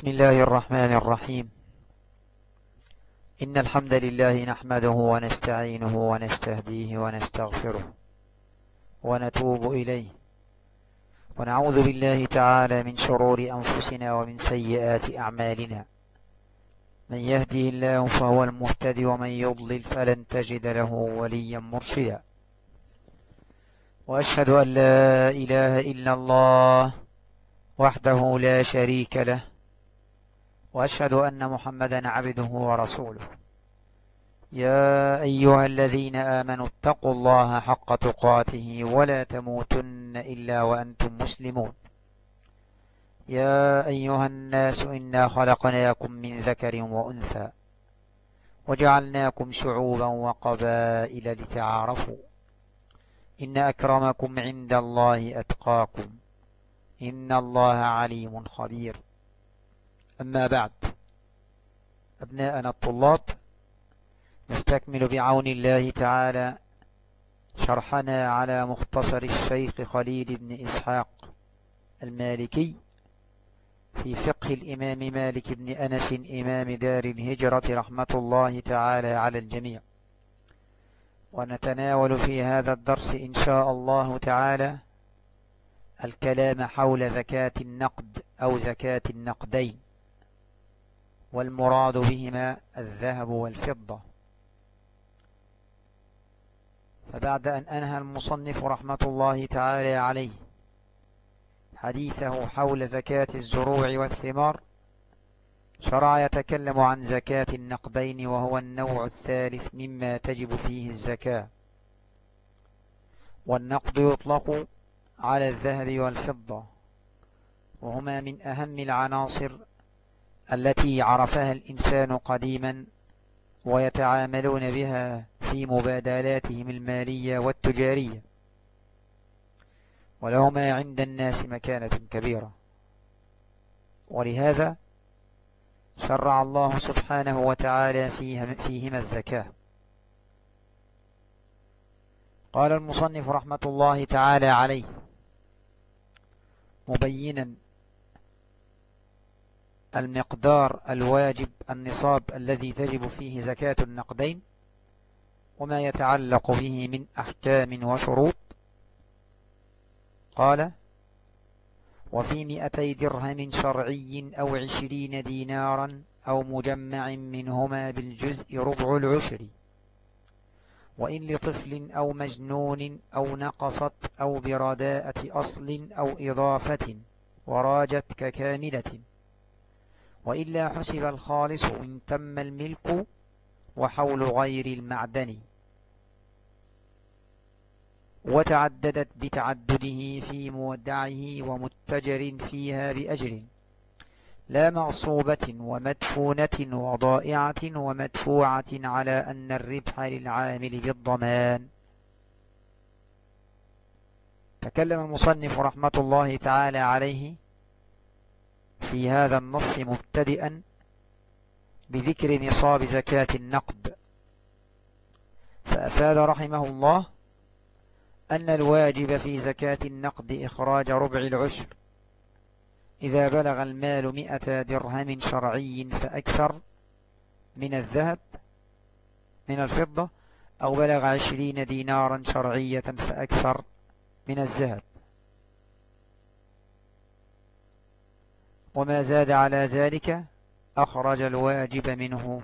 بسم الله الرحمن الرحيم. إن الحمد لله نحمده ونستعينه ونستهديه ونستغفره ونتوب إليه. ونعوذ بالله تعالى من شرور أنفسنا ومن سيئات أعمالنا. من يهدي الله فهو المهتدي ومن يضلل فلن تجد له وليا مرشدا. وأشهد أن لا إله إلا الله وحده لا شريك له وأشهد أن محمدا عبده ورسوله. يا أيها الذين آمنوا اتقوا الله حق تقاته ولا تموتن إلا وأنتم مسلمون. يا أيها الناس إنا خلقناكم من ذكر وأنثى وجعلناكم شعوبا وقبائل لتعارفوا. إن أكرمكم عند الله أتقاكم. إن الله عليم خبير. أما بعد أبناءنا الطلاب نستكمل بعون الله تعالى شرحنا على مختصر الشيخ خليل بن إسحاق المالكي في فقه الإمام مالك بن أنس إمام دار الهجرة رحمة الله تعالى على الجميع. ونتناول في هذا الدرس إن شاء الله تعالى الكلام حول زكاة النقد أو زكاة النقدين. والمراد بهما الذهب والفضة. فبعد أن أنهى المصنف رحمة الله تعالى عليه حديثه حول زكاة الزروع والثمار شرع يتكلم عن زكاة النقدين وهو النوع الثالث مما تجب فيه الزكاة. والنقد يطلق على الذهب والفضة وهما من أهم العناصر التي عرفها الإنسان قديما ويتعاملون بها في مبادلاتهم المالية والتجارية. ولهما عند الناس مكانة كبيرة. ولهذا شرع الله سبحانه وتعالى فيهما الزكاة. قال المصنف رحمة الله تعالى عليه مبينا المقدار الواجب النصاب الذي تجب فيه زكاة النقدين وما يتعلق به من أحكام وشروط. قال وفي مئتي درهم شرعي أو عشرين دينارا أو مجمع منهما بالجزء ربع العشر. وإن لطفل أو مجنون أو نقصت أو برداءة أصل أو إضافة وراجت ككاملة وإلا حسب الخالص إن تم الملك وحول غير المعدن. وتعددت بتعدده في مودعه ومتجر فيها بأجر. لا مغصوبة ومدفونة وضائعة ومدفوعة على أن الربح للعامل بالضمان. تكلم المصنف رحمة الله تعالى عليه في هذا النص مبتدئا بذكر نصاب زكاة النقد. فأفاد رحمه الله أن الواجب في زكاة النقد إخراج ربع العشر. إذا بلغ المال مئة درهم شرعي فأكثر من الذهب من الفضة أو بلغ عشرين دينارا شرعية فأكثر من الذهب. وما زاد على ذلك أخرج الواجب منه.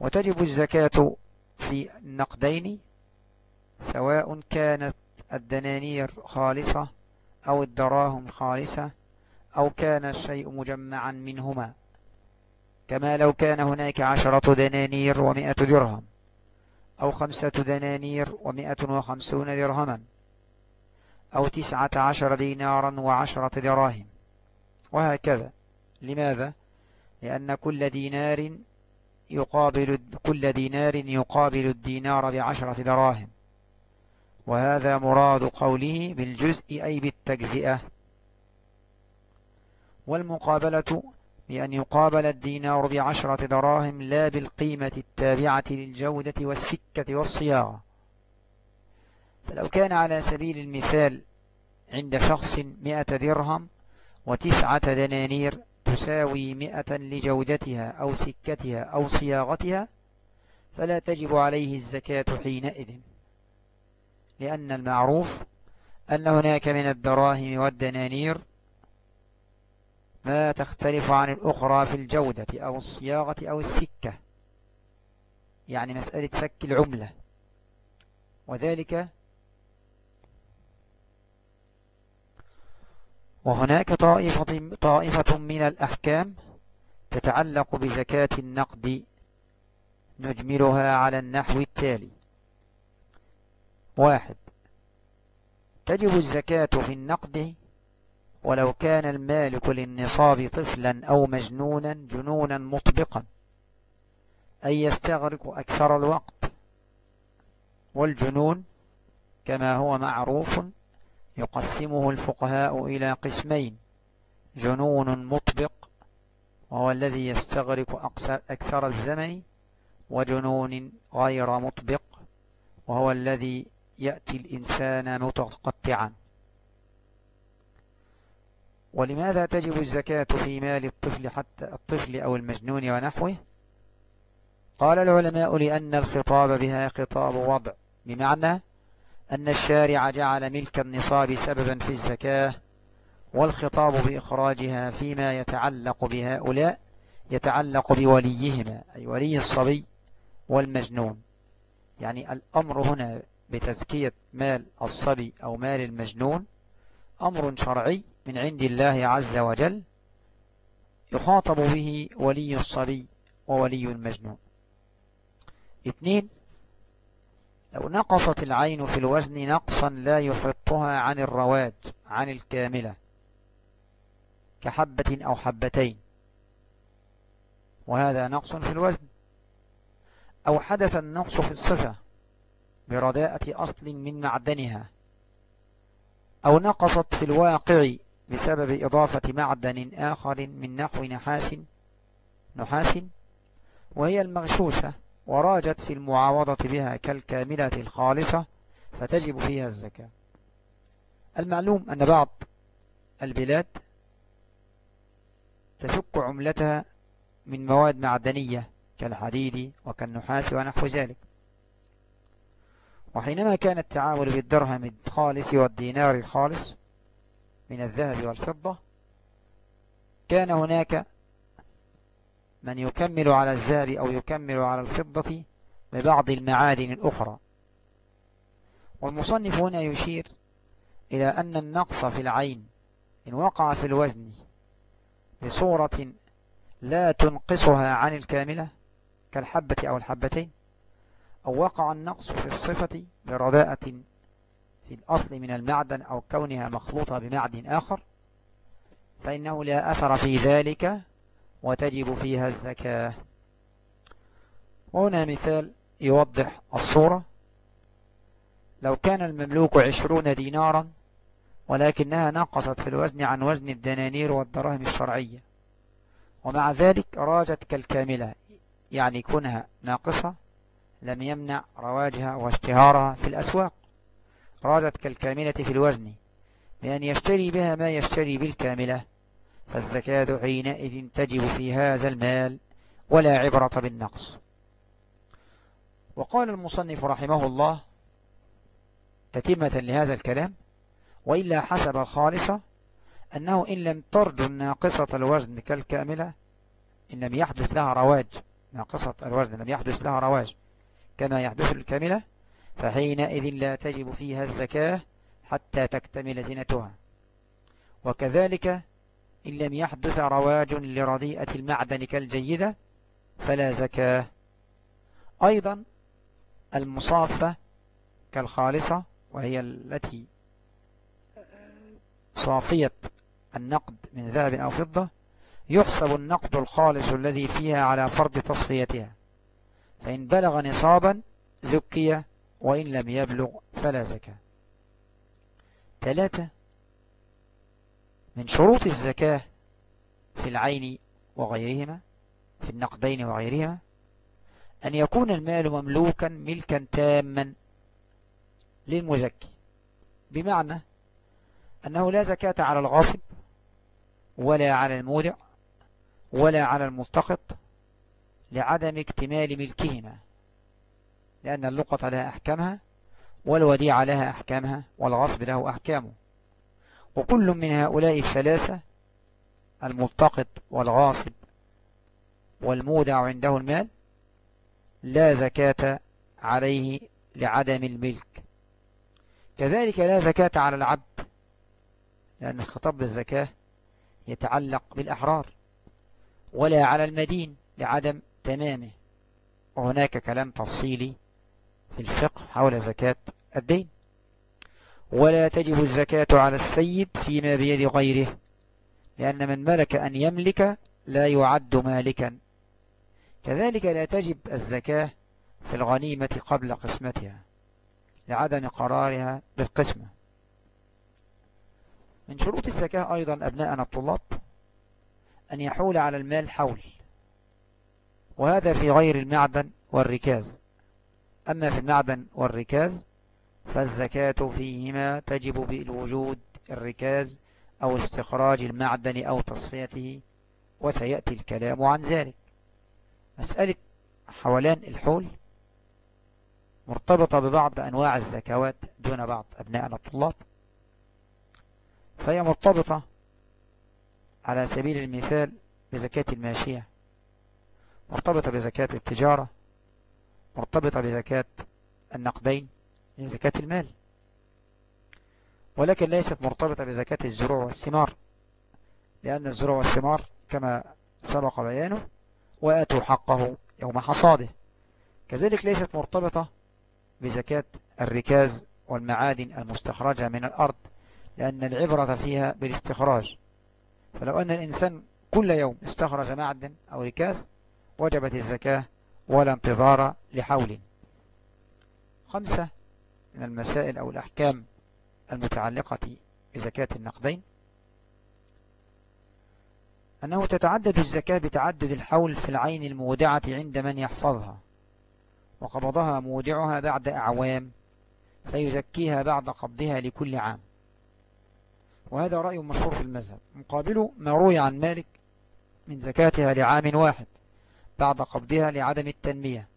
وتجب الزكاة في النقدين سواء كانت الدنانير خالصة أو الدراهم خالصة أو كان الشيء مجمعا منهما. كما لو كان هناك عشرة دنانير ومئة درهم. أو خمسة دنانير ومئة وخمسون درهما أو تسعة عشر دينارا وعشرة دراهم. وهكذا. لماذا؟ لأن كل دينار يقابل كل دينار يقابل الدينار بعشرة دراهم. وهذا مراد قوله بالجزء أي بالتجزئة. والمقابلة بأن يقابل الدينار بعشرة دراهم لا بالقيمة التابعة للجودة والسكة والصياغة. فلو كان على سبيل المثال عند شخص مئة درهم وتسعة دنانير تساوي مئة لجودتها أو سكتها أو صياغتها فلا تجب عليه الزكاة حينئذ. لأن المعروف أن هناك من الدراهم والدنانير ما تختلف عن الأخرى في الجودة أو الصياغة أو السكة. يعني مسألة سك العملة. وذلك وهناك طائفة, طائفة من الأحكام تتعلق بزكاة النقد نجملها على النحو التالي. واحد. تجب الزكاة في النقد ولو كان المالك للنصاب طفلا أو مجنونا جنونا مطبقا أي يستغرق أكثر الوقت. والجنون كما هو معروف يقسمه الفقهاء إلى قسمين جنون مطبق وهو الذي يستغرق أكثر الزمن وجنون غير مطبق وهو الذي يأتي الإنسان متقطعا. ولماذا تجب الزكاة في مال الطفل حتى الطفل أو المجنون ونحوه؟ قال العلماء لأن الخطاب بها خطاب وضع بمعنى أن الشارع جعل ملك النصاب سببا في الزكاة والخطاب بإخراجها فيما يتعلق بهؤلاء يتعلق بوليهما أي ولي الصبي والمجنون. يعني الأمر هنا بتزكية مال الصبي أو مال المجنون أمر شرعي من عند الله عز وجل يخاطب به ولي الصبي وولي المجنون. اثنين لو نقصت العين في الوزن نقصا لا يحطها عن الرواج عن الكاملة كحبة أو حبتين وهذا نقص في الوزن. أو حدث النقص في الصفة برداءة أصل من معدنها أو نقصت في الواقع بسبب إضافة معدن آخر من نحو نحاس نحاس وهي المغشوشة وراجت في المعاوضة بها كالكاملة الخالصة فتجب فيها الزكاة. المعلوم أن بعض البلاد تشك عملتها من مواد معدنية كالحديد وكالنحاس ونحو ذلك. وحينما كان التعامل بالدرهم الخالص والدينار الخالص من الذهب والفضة. كان هناك من يكمل على الذهب أو يكمل على الفضة ببعض المعادن الأخرى. والمصنف هنا يشير إلى أن النقص في العين إن وقع في الوزن بصورة لا تنقصها عن الكاملة كالحبة أو الحبتين أو وقع النقص في الصفة برداءة في الأصل من المعدن أو كونها مخلوطة بمعدن آخر فإنه لا أثر في ذلك وتجب فيها الزكاة. وهنا مثال يوضح الصورة. لو كان المملوك عشرون دينارا ولكنها نقصت في الوزن عن وزن الدنانير والدراهم الشرعية. ومع ذلك راجت كالكاملة يعني كونها ناقصة لم يمنع رواجها واشتهارها في الأسواق. راجت كالكاملة في الوزن بأن يشتري بها ما يشتري بالكاملة. فالزكاة حينئذ تجب في هذا المال ولا عبرة بالنقص. وقال المصنف رحمه الله تتمة لهذا الكلام وإلا حسب الخالصة أنه إن لم ترجو الناقصة الوزن كالكاملة إن لم يحدث لها رواج. ناقصة الوزن لم يحدث لها رواج. كما يحدث الكاملة فحينئذ لا تجب فيها الزكاة حتى تكتمل زينتها. وكذلك إن لم يحدث رواج لرديئة المعدن كالجيدة فلا زكاة. أيضا المصافة كالخالصة وهي التي صافية النقد من ذهب أو فضة يحسب النقد الخالص الذي فيها على فرض تصفيتها. فإن بلغ نصابا زكية وإن لم يبلغ فلا زكاة. ثلاثة من شروط الزكاة في العين وغيرهما في النقدين وغيرهما أن يكون المال مملوكا ملكا تاما للمزكي. بمعنى أنه لا زكاة على الغاصب ولا على المودع ولا على الملتقط لعدم اكتمال ملكهما. لأن اللقطة لها أحكامها والوديعة لها أحكامها والغصب له أحكامه. وكل من هؤلاء الثلاثة الملتقط والغاصب والمودع عنده المال لا زكاة عليه لعدم الملك. كذلك لا زكاة على العبد لأن الخطاب بالزكاة يتعلق بالأحرار ولا على المدين لعدم تمامه. وهناك كلام تفصيلي في الفقه حول زكاة الدين. ولا تجب الزكاة على السيد فيما بيد غيره لأن من ملك أن يملك لا يعد مالكا. كذلك لا تجب الزكاة في الغنيمة قبل قسمتها لعدم قرارها بالقسمة. من شروط الزكاة أيضا أبناءنا الطلاب أن يحول على المال حول وهذا في غير المعدن والركاز. أما في المعدن والركاز فالزكاة فيهما تجب بالوجود الركاز أو استخراج المعدن أو تصفيته وسيأتي الكلام عن ذلك. مسألة حولان الحول مرتبطة ببعض أنواع الزكوات دون بعض أبناءنا الطلاب فهي مرتبطة على سبيل المثال بزكاة الماشية مرتبطة بزكاة التجارة مرتبطة بزكاة النقدين من زكاة المال. ولكن ليست مرتبطة بزكاة الزروع والثمار لأن الزروع والثمار كما سبق بيانه وآتوا حقه يوم حصاده. كذلك ليست مرتبطة بزكاة الركاز والمعادن المستخرجة من الأرض لأن العبرة فيها بالاستخراج. فلو أن الإنسان كل يوم استخرج معدن أو ركاز وجبت الزكاة ولا انتظار لحول. خمسة من المسائل أو الأحكام المتعلقة بزكاة النقدين. أنه تتعدد الزكاة بتعدد الحول في العين المودعة عند من يحفظها وقبضها مودعها بعد أعوام فيزكيها بعد قبضها لكل عام. وهذا رأي مشهور في المذهب مقابله ما روي عن مالك من زكاتها لعام واحد. بعد قبضها لعدم التنمية.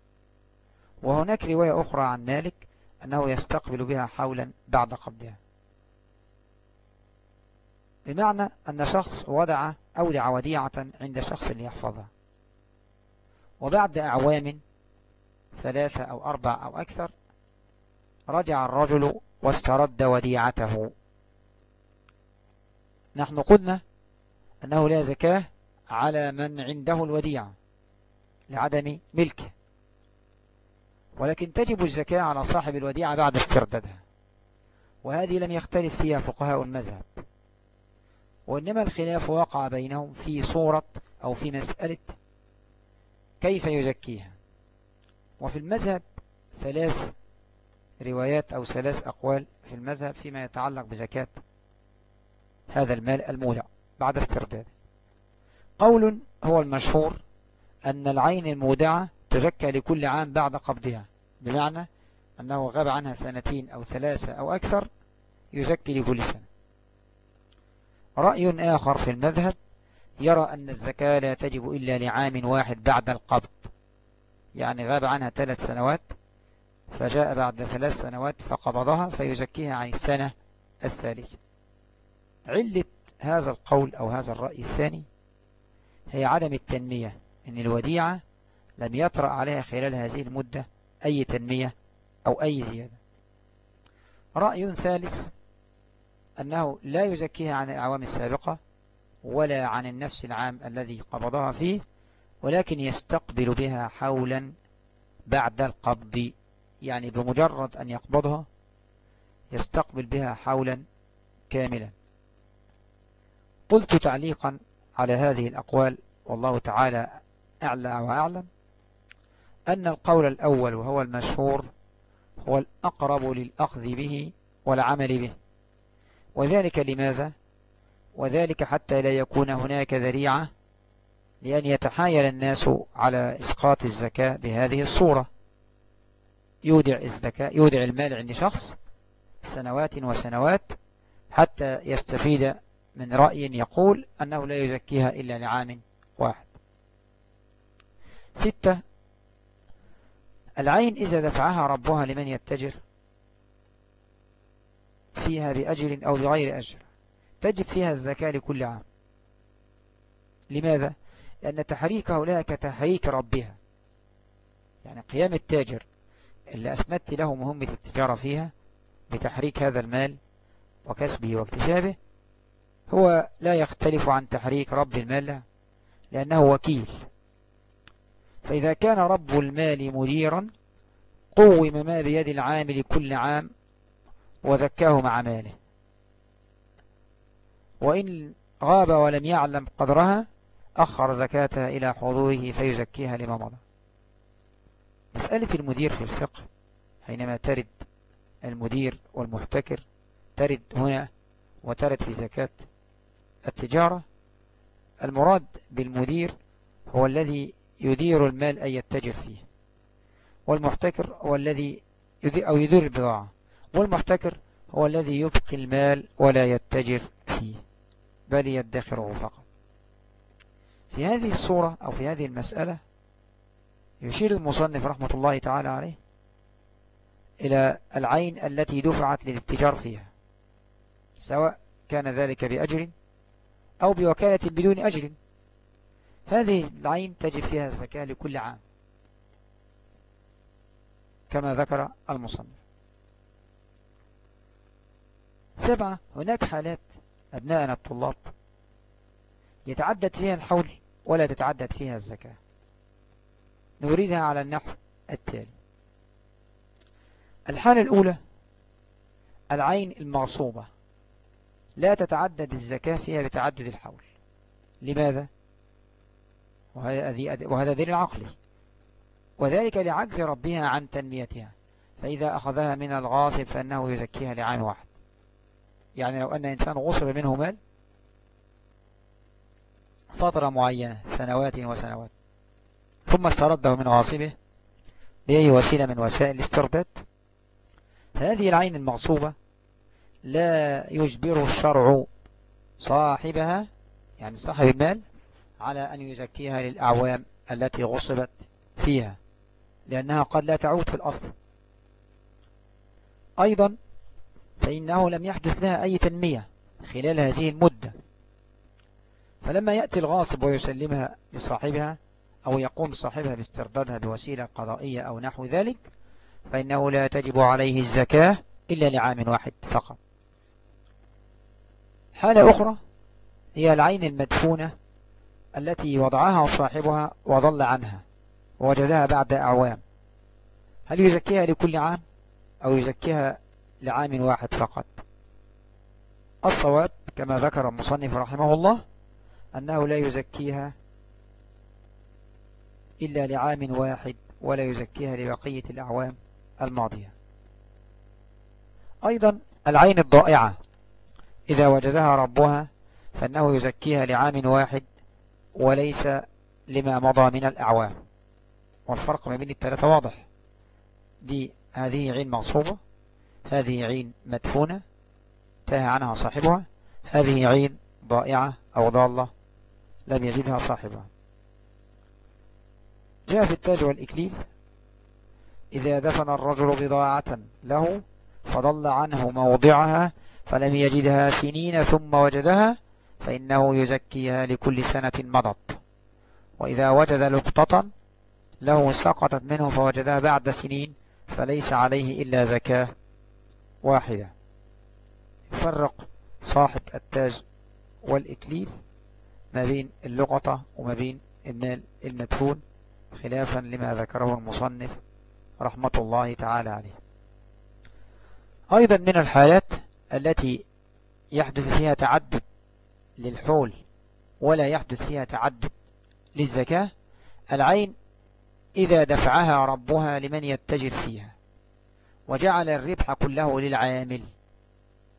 وهناك رواية أخرى عن مالك أنه يستقبل بها حولا بعد قبضها. بمعنى أن شخص وضع أودع وديعة عند شخص ليحفظها. وبعد أعوام ثلاثة أو أربع أو أكثر رجع الرجل واسترد وديعته. نحن قلنا أنه لا زكاة على من عنده الوديعة. لعدم ملكه. ولكن تجب الزكاة على صاحب الوديعة بعد استردادها. وهذه لم يختلف فيها فقهاء المذهب. وإنما الخلاف وقع بينهم في صورة أو في مسألة كيف يزكيها. وفي المذهب ثلاث روايات أو ثلاث أقوال في المذهب فيما يتعلق بزكاة هذا المال المولع بعد استرداده. قول هو المشهور أن العين المودعة تزكى لكل عام بعد قبضها. بمعنى أنه غاب عنها سنتين أو ثلاثة أو أكثر يزكي لكل سنة. رأي آخر في المذهب يرى أن الزكاة لا تجب إلا لعام واحد بعد القبض. يعني غاب عنها ثلاث سنوات فجاء بعد ثلاث سنوات فقبضها فيزكيها عن السنة الثالثة. علة هذا القول أو هذا الرأي الثاني هي عدم التنمية. إن الوديعة لم يطرأ عليها خلال هذه المدة أي تنمية أو أي زيادة. رأي ثالث أنه لا يزكيها عن الأعوام السابقة ولا عن النفس العام الذي قبضها فيه ولكن يستقبل بها حولا بعد القبض يعني بمجرد أن يقبضها يستقبل بها حولا كاملا. قلت تعليقا على هذه الأقوال والله تعالى أعلى وأعلم أن القول الأول وهو المشهور هو الأقرب للأخذ به والعمل به. وذلك لماذا؟ وذلك حتى لا يكون هناك ذريعة لأن يتحايل الناس على إسقاط الزكاة بهذه الصورة. يودع الزكاة يودع المال عند شخص سنوات وسنوات حتى يستفيد من رأي يقول أنه لا يزكيها إلا لعام واحد. ستة. العين إذا دفعها ربها لمن يتجر فيها بأجر أو بغير أجر. تجب فيها الزكاة لكل عام. لماذا؟ لأن تحريكه لها كتحريك ربها. يعني قيام التاجر اللي أسندت له مهمة التجارة فيها بتحريك هذا المال وكسبه واكتسابه هو لا يختلف عن تحريك رب المال لأنه وكيل. فإذا كان رب المال مديرا قوم ما بيد العامل كل عام وزكاه مع ماله. وإن غاب ولم يعلم قدرها أخر زكاتها إلى حضوره فيزكيها لما مضى. مسألة المدير في الفقه حينما ترد المدير والمحتكر ترد هنا وترد في زكاة التجارة المراد بالمدير هو الذي يدير المال أي يتجر فيه. والمحتكر هو الذي يدير أو يدير البضاعة. والمحتكر هو الذي يبقي المال ولا يتجر فيه بل يدخره فقط. في هذه الصورة أو في هذه المسألة يشير المصنف رحمة الله تعالى عليه إلى العين التي دفعت للاتجار فيها سواء كان ذلك بأجر أو بوكالة بدون أجر. هذه العين تجب فيها الزكاة لكل عام. كما ذكر المصنف. سبعة هناك حالات أبناءنا الطلاب يتعدد فيها الحول ولا تتعدد فيها الزكاة. نريدها على النحو التالي. الحالة الأولى العين المغصوبة. لا تتعدد الزكاة فيها بتعدد الحول. لماذا؟ وهذا دليل عقلي وذلك لعجز ربها عن تنميتها. فإذا أخذها من الغاصب فإنه يزكيها لعام واحد. يعني لو أن إنسان غصب منه مال فترة معينة سنوات وسنوات ثم استرده من غاصبه بأي وسيلة من وسائل الاسترداد هذه العين المغصوبة لا يجبر الشرع صاحبها يعني صاحب المال على أن يزكيها للأعوام التي غصبت فيها لأنها قد لا تعود في الأصل. أيضا فإنه لم يحدث لها أي تنمية خلال هذه المدة. فلما يأتي الغاصب ويسلمها لصاحبها أو يقوم صاحبها باستردادها بوسيلة قضائية أو نحو ذلك فإنه لا تجب عليه الزكاة إلا لعام واحد فقط. حالة أخرى هي العين المدفونة التي وضعها صاحبها وضل عنها ووجدها بعد أعوام. هل يزكيها لكل عام أو يزكيها لعام واحد فقط؟ الصواب كما ذكر المصنف رحمه الله أنه لا يزكيها إلا لعام واحد ولا يزكيها لبقية الأعوام الماضية. أيضا العين الضائعة. إذا وجدها ربها فإنه يزكيها لعام واحد وليس لما مضى من الأعوام. والفرق ما بين الثلاثة واضح. دي هذه عين مغصوبة هذه عين مدفونة تاه عنها صاحبها هذه عين ضائعة أو ضالة لم يجدها صاحبها. جاء في التاج والإكليل إذا دفن الرجل بضاعة له فضل عنه موضعها فلم يجدها سنين ثم وجدها فإنه يزكيها لكل سنة مضت. وإذا وجد لقطة له سقطت منه فوجدها بعد سنين فليس عليه إلا زكاة واحدة. يفرق صاحب التاج والإكليل ما بين اللقطة وما بين المال المدفون خلافا لما ذكره المصنف رحمة الله تعالى عليه. أيضا من الحالات التي يحدث فيها تعدد للحول ولا يحدث فيها تعدد للزكاة العين إذا دفعها ربها لمن يتجر فيها وجعل الربح كله للعامل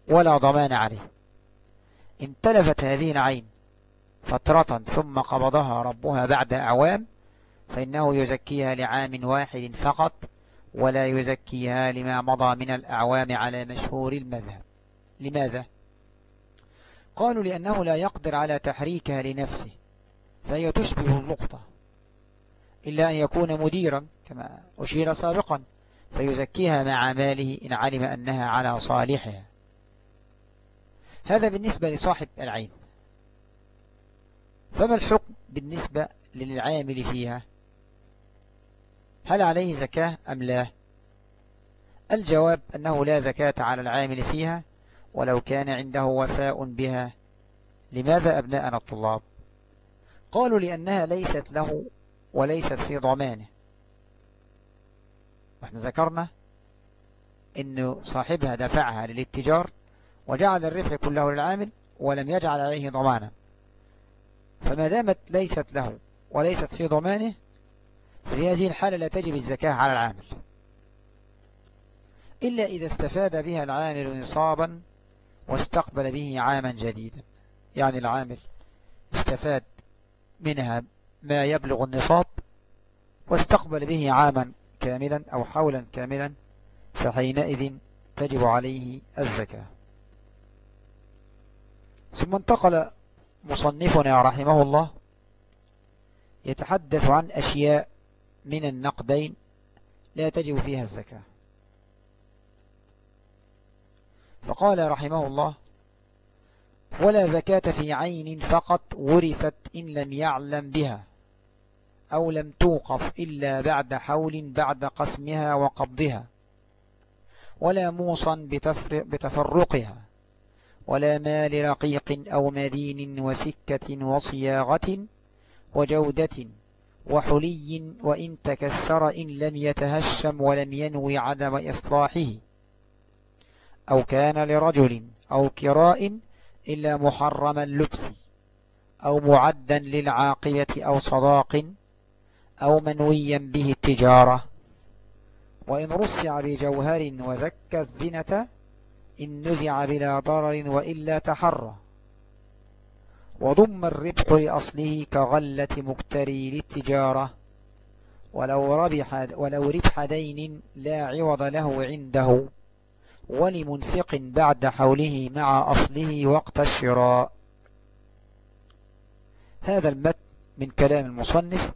ولا ضمان عليه إن تلفت هذه العين فترة ثم قبضها ربها بعد أعوام فإنه يزكيها لعام واحد فقط ولا يزكيها لما مضى من الأعوام على مشهور المذهب لماذا؟ قالوا لأنه لا يقدر على تحريكها لنفسه فهي تشبه اللقطة إلا أن يكون مديرا كما أشير سابقا فيزكيها مع ماله إن علم أنها على صالحها. هذا بالنسبة لصاحب العين. فما الحكم بالنسبة للعامل فيها؟ هل عليه زكاة أم لا؟ الجواب أنه لا زكاة على العامل فيها ولو كان عنده وفاء بها. لماذا أبناءنا الطلاب؟ قالوا لأنها ليست له وليست في ضمانه. وإحنا ذكرنا أن صاحبها دفعها للاتجار وجعل الربح كله للعامل ولم يجعل عليه ضمانا فما دامت ليست له وليست في ضمانه ففي هذه الحالة لا تجب الزكاة على العامل. إلا إذا استفاد بها العامل نصابا واستقبل به عاما جديدا. يعني العامل استفاد منها ما يبلغ النصاب واستقبل به عاما كاملا أو حولا كاملا فحينئذ تجب عليه الزكاة. ثم انتقل مصنفنا رحمه الله يتحدث عن أشياء من النقدين لا تجب فيها الزكاة. فقال رحمه الله ولا زكاة في عين فقط ورثت إن لم يعلم بها أو لم توقف إلا بعد حول بعد قسمها وقبضها ولا موصا بتفرقها ولا مال رقيق أو مدين وسكة وصياغة وجودة وحلي وإن تكسر إن لم يتهشم ولم ينوي عدم إصلاحه. أو كان لرجل أو كراء إلا محرم اللبس أو معدا للعاقبة أو صداق أو منويا به التجارة. وإن رسع بجوهر وزكى الزنة إن نزع بلا ضرر وإلا تحرى. وضم الربح لأصله كغلة مكتري للتجارة. ولو ربح, ولو ربح دين لا عوض له عنده. ولمنفق بعد حوله مع أصله وقت الشراء. هذا المت من كلام المصنف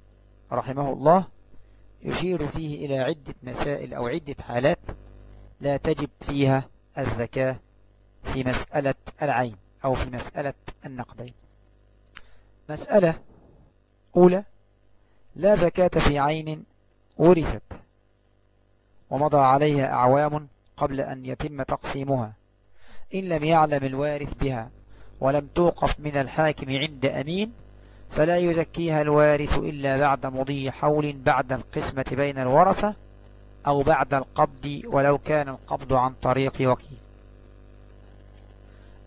رحمه الله يشير فيه إلى عدة مسائل أو عدة حالات لا تجب فيها الزكاة في مسألة العين أو في مسألة النقدين. مسألة أولى لا زكاة في عين ورثت ومضى عليها أعوام قبل أن يتم تقسيمها. إن لم يعلم الوارث بها ولم توقف من الحاكم عند أمين فلا يزكيها الوارث إلا بعد مضي حول بعد القسمة بين الورثة أو بعد القبض ولو كان القبض عن طريق وكيل.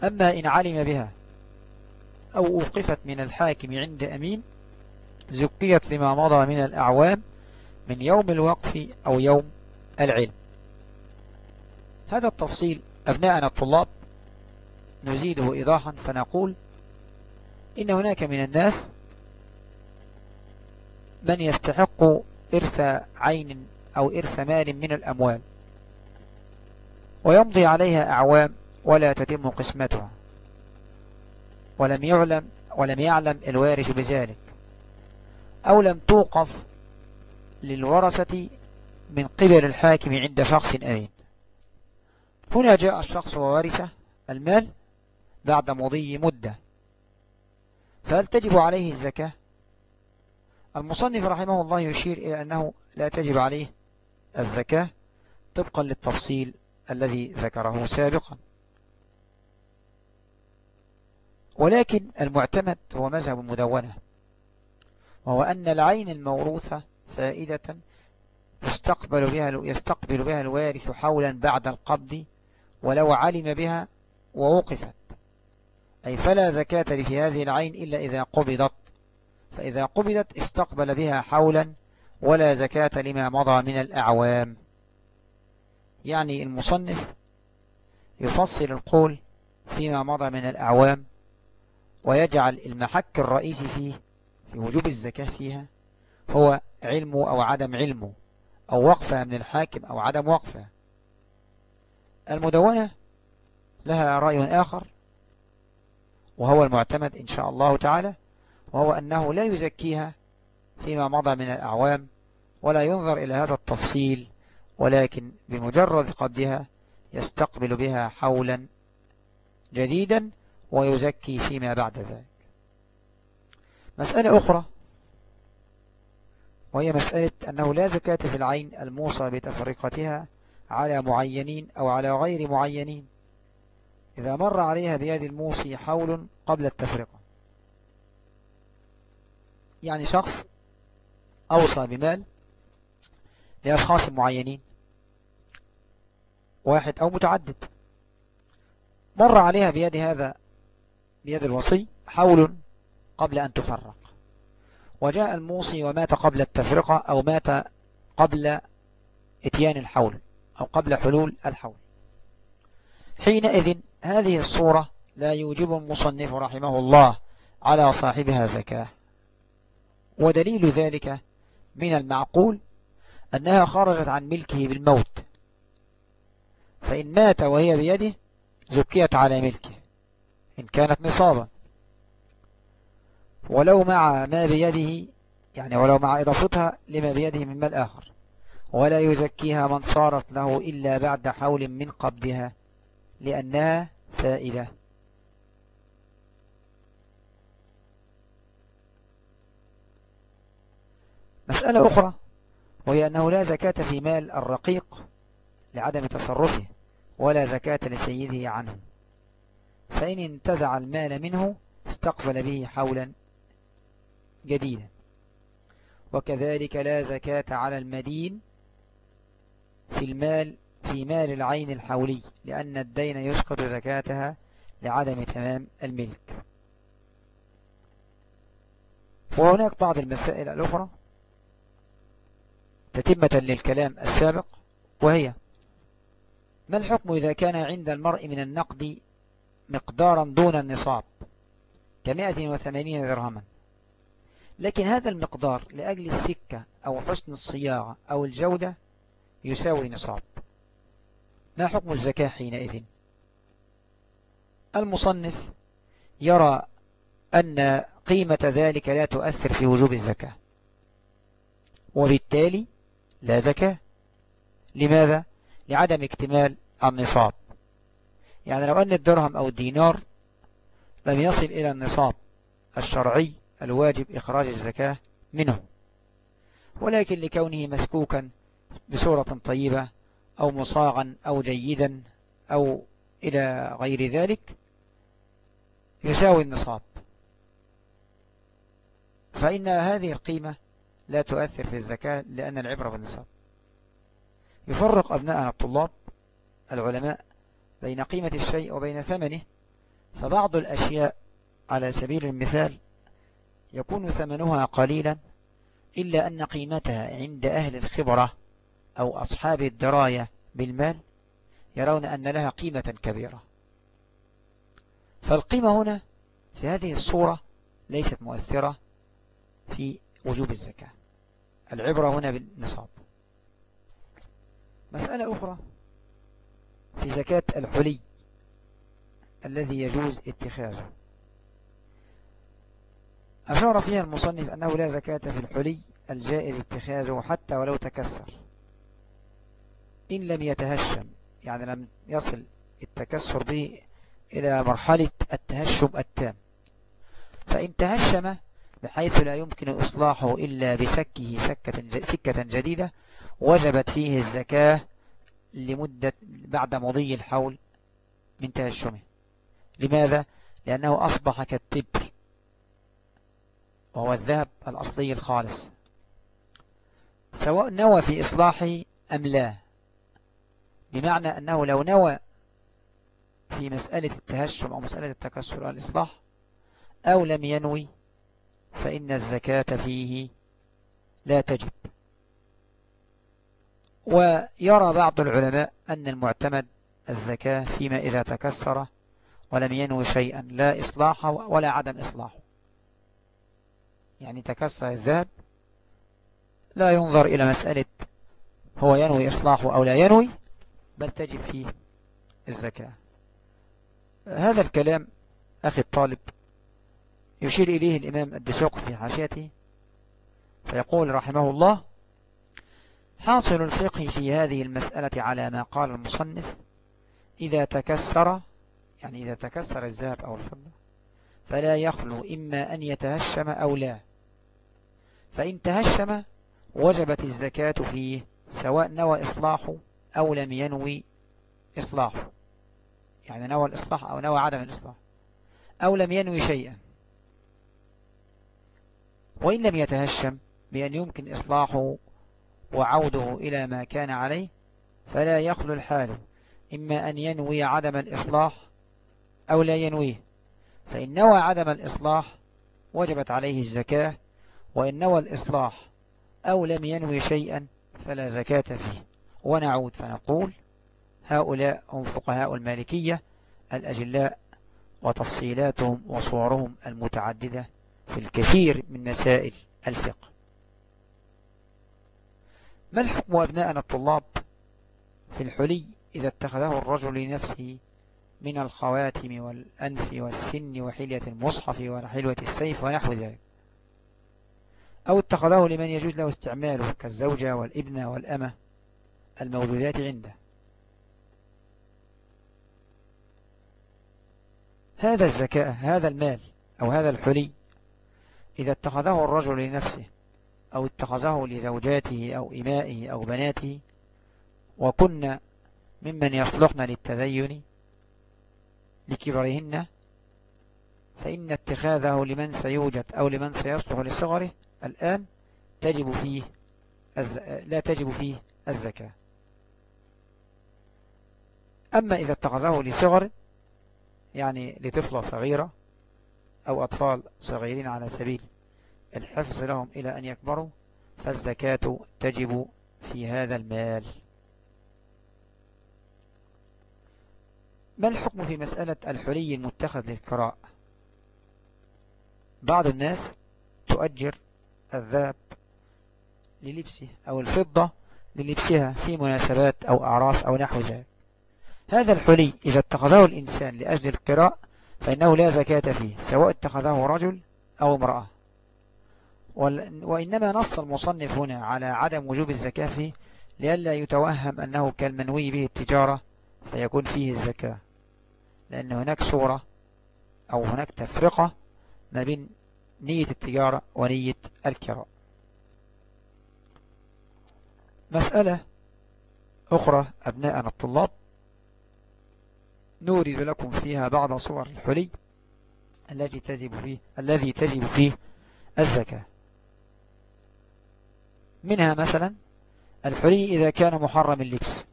أما إن علم بها أو أوقفت من الحاكم عند أمين زكيت لما مضى من الأعوام من يوم الوقف أو يوم العلم. هذا التفصيل أبناءنا الطلاب نزيده إيضاحا فنقول إن هناك من الناس من يستحق إرث عين أو إرث مال من الأموال ويمضي عليها أعوام ولا تتم قسمتها ولم يعلم ولم يعلم الوارث بذلك أو لم توقف للورثة من قبل الحاكم عند شخص أمين. هنا جاء الشخص وورث المال بعد مضي مدة. فهل تجب عليه الزكاة؟ المصنف رحمه الله يشير إلى أنه لا تجب عليه الزكاة طبقا للتفصيل الذي ذكره سابقا. ولكن المعتمد هو مذهب المدونة وهو أن العين الموروثة فائدة يستقبل بها يستقبل بها الوارث حولا بعد القبض ولو علم بها ووقفت. أي فلا زكاة في هذه العين إلا إذا قبضت. فإذا قبضت استقبل بها حولا ولا زكاة لما مضى من الأعوام. يعني المصنف يفصل القول فيما مضى من الأعوام ويجعل المحك الرئيسي فيه في وجوب الزكاة فيها هو علمه أو عدم علمه أو وقفة من الحاكم أو عدم وقفة. المدونة لها رأي آخر وهو المعتمد إن شاء الله تعالى وهو أنه لا يزكيها فيما مضى من الأعوام ولا ينظر إلى هذا التفصيل ولكن بمجرد قبضها يستقبل بها حولا جديدا ويزكي فيما بعد ذلك. مسألة أخرى وهي مسألة أنه لا زكاة في العين الموصى بتفرقتها على معينين أو على غير معينين. إذا مر عليها بيد الموصي حول قبل التفرقة. يعني شخص أوصى بمال لأشخاص معينين. واحد أو متعدد. مر عليها بيد هذا بيد الوصي حول قبل أن تفرق. وجاء الموصي ومات قبل التفرقة أو مات قبل إتيان الحول. أو قبل حلول الحول. حينئذ هذه الصورة لا يوجب المصنف رحمه الله على صاحبها زكاة. ودليل ذلك من المعقول أنها خرجت عن ملكه بالموت. فإن مات وهي بيده زكيت على ملكه إن كانت نصابا ولو مع ما بيده يعني ولو مع إضافتها لما بيده من مال آخر. ولا يزكيها من صارت له إلا بعد حول من قبضها لأنها فائدة. مسألة أخرى وهي أنه لا زكاة في مال الرقيق لعدم تصرفه ولا زكاة لسيده عنه. فإن انتزع المال منه استقبل به حولا جديدا. وكذلك لا زكاة على المدين في المال في مال العين الحولي لأن الدين يسقط زكاتها لعدم تمام الملك. وهناك بعض المسائل الأخرى تتمة للكلام السابق وهي ما الحكم إذا كان عند المرء من النقد مقدارا دون النصاب؟ كمائة وثمانين درهما. لكن هذا المقدار لأجل السكة أو حسن الصياغة أو الجودة يساوي نصاب. ما حكم الزكاة حينئذ؟ المصنف يرى أن قيمة ذلك لا تؤثر في وجوب الزكاة. وبالتالي لا زكاة. لماذا؟ لعدم اكتمال النصاب. يعني لو أن الدرهم أو الدينار لم يصل إلى النصاب الشرعي الواجب إخراج الزكاة منه. ولكن لكونه مسكوكا بصورة طيبة أو مصاغا أو جيدا أو إلى غير ذلك يساوي النصاب. فإن هذه القيمة لا تؤثر في الزكاة لأن العبرة بالنصاب. يفرق أبناءنا الطلاب العلماء بين قيمة الشيء وبين ثمنه. فبعض الأشياء على سبيل المثال يكون ثمنها قليلا إلا أن قيمتها عند أهل الخبرة أو أصحاب الدراية بالمال يرون أن لها قيمة كبيرة. فالقيمة هنا في هذه الصورة ليست مؤثرة في وجوب الزكاة. العبرة هنا بالنصاب. مسألة أخرى في زكاة الحلي الذي يجوز اتخاذه. أشار فيها المصنف أنه لا زكاة في الحلي الجائز اتخاذه حتى ولو تكسر. إن لم يتهشم. يعني لم يصل التكسر به إلى مرحلة التهشم التام. فإن تهشم بحيث لا يمكن إصلاحه إلا بسكه سكة, سكة جديدة وجبت فيه الزكاة لمدة بعد مضي الحول من تهشمه. لماذا؟ لأنه أصبح كالتبر وهو الذهب الأصلي الخالص. سواء نوى في إصلاحه أم لا. بمعنى أنه لو نوى في مسألة التهشم أو مسألة التكسر والإصلاح أو لم ينوي فإن الزكاة فيه لا تجب. ويرى بعض العلماء أن المعتمد الزكاة فيما إذا تكسر ولم ينوي شيئا لا إصلاحه ولا عدم إصلاحه يعني تكسر الذهب لا ينظر إلى مسألة هو ينوي إصلاحه أو لا ينوي بل تجب فيه الزكاة. هذا الكلام أخي الطالب يشير إليه الإمام الدسوق في حاشيته فيقول رحمه الله حاصل الفقه في هذه المسألة على ما قال المصنف إذا تكسر يعني إذا تكسر الذهب أو الفضة فلا يخلو إما أن يتهشم أو لا. فإن تهشم وجبت الزكاة فيه سواء نوى إصلاحه أو لم ينوي إصلاحه. يعني نوى الإصلاح أو نوى عدم الإصلاح. أو لم ينوي شيئا. وإن لم يتهشم بأن يمكن إصلاحه وعوده إلى ما كان عليه فلا يخلو الحال. إما أن ينوي عدم الإصلاح أو لا ينويه. فإن نوى عدم الإصلاح وجبت عليه الزكاة وإن نوى الإصلاح أو لم ينوي شيئا فلا زكاة فيه. ونعود فنقول هؤلاء هم فقهاء المالكية الأجلاء وتفصيلاتهم وصورهم المتعددة في الكثير من مسائل الفقه. ما الحكم أبناءنا الطلاب في الحلي إذا اتخذه الرجل لنفسه من الخواتم والأنف والسن وحلية المصحف وحلوة السيف ونحو ذلك؟ أو اتخذه لمن يجوز له استعماله كالزوجة والابنة والأمة الموجودات عنده هذا الزكاة هذا المال أو هذا الحلي إذا اتخذه الرجل لنفسه أو اتخذه لزوجاته أو إمائه أو بناته وكنا ممن يصلحن للتزين لكبرهن فإن اتخاذه لمن سيوجد أو لمن سيصلح لصغره الآن تجب فيه. لا تجب فيه الزكاة أما إذا اتخذه لصغر يعني لطفلة صغيرة أو أطفال صغيرين على سبيل الحفظ لهم إلى أن يكبروا فالزكاة تجب في هذا المال. ما الحكم في مسألة الحلي المتخذ للكراء بعض الناس تؤجر الذهب للبسه أو الفضة للبسها في مناسبات أو أعراس أو نحو ذلك. هذا الحلي إذا اتخذه الإنسان لأجل القراء فإنه لا زكاة فيه سواء اتخذه رجل أو امرأة. وإنما نص المصنف هنا على عدم وجوب الزكاة فيه لئلا يتوهم أنه كالمنوي به التجارة فيكون فيه الزكاة. لأن هناك صورة أو هناك تفرقة ما بين نية التجارة ونية الكراء مسألة أخرى أبناءنا الطلاب نورد لكم فيها بعض صور الحلي التي تجب فيه الذي تجب فيه الزكاة. منها مثلا الحلي إذا كان محرم اللبس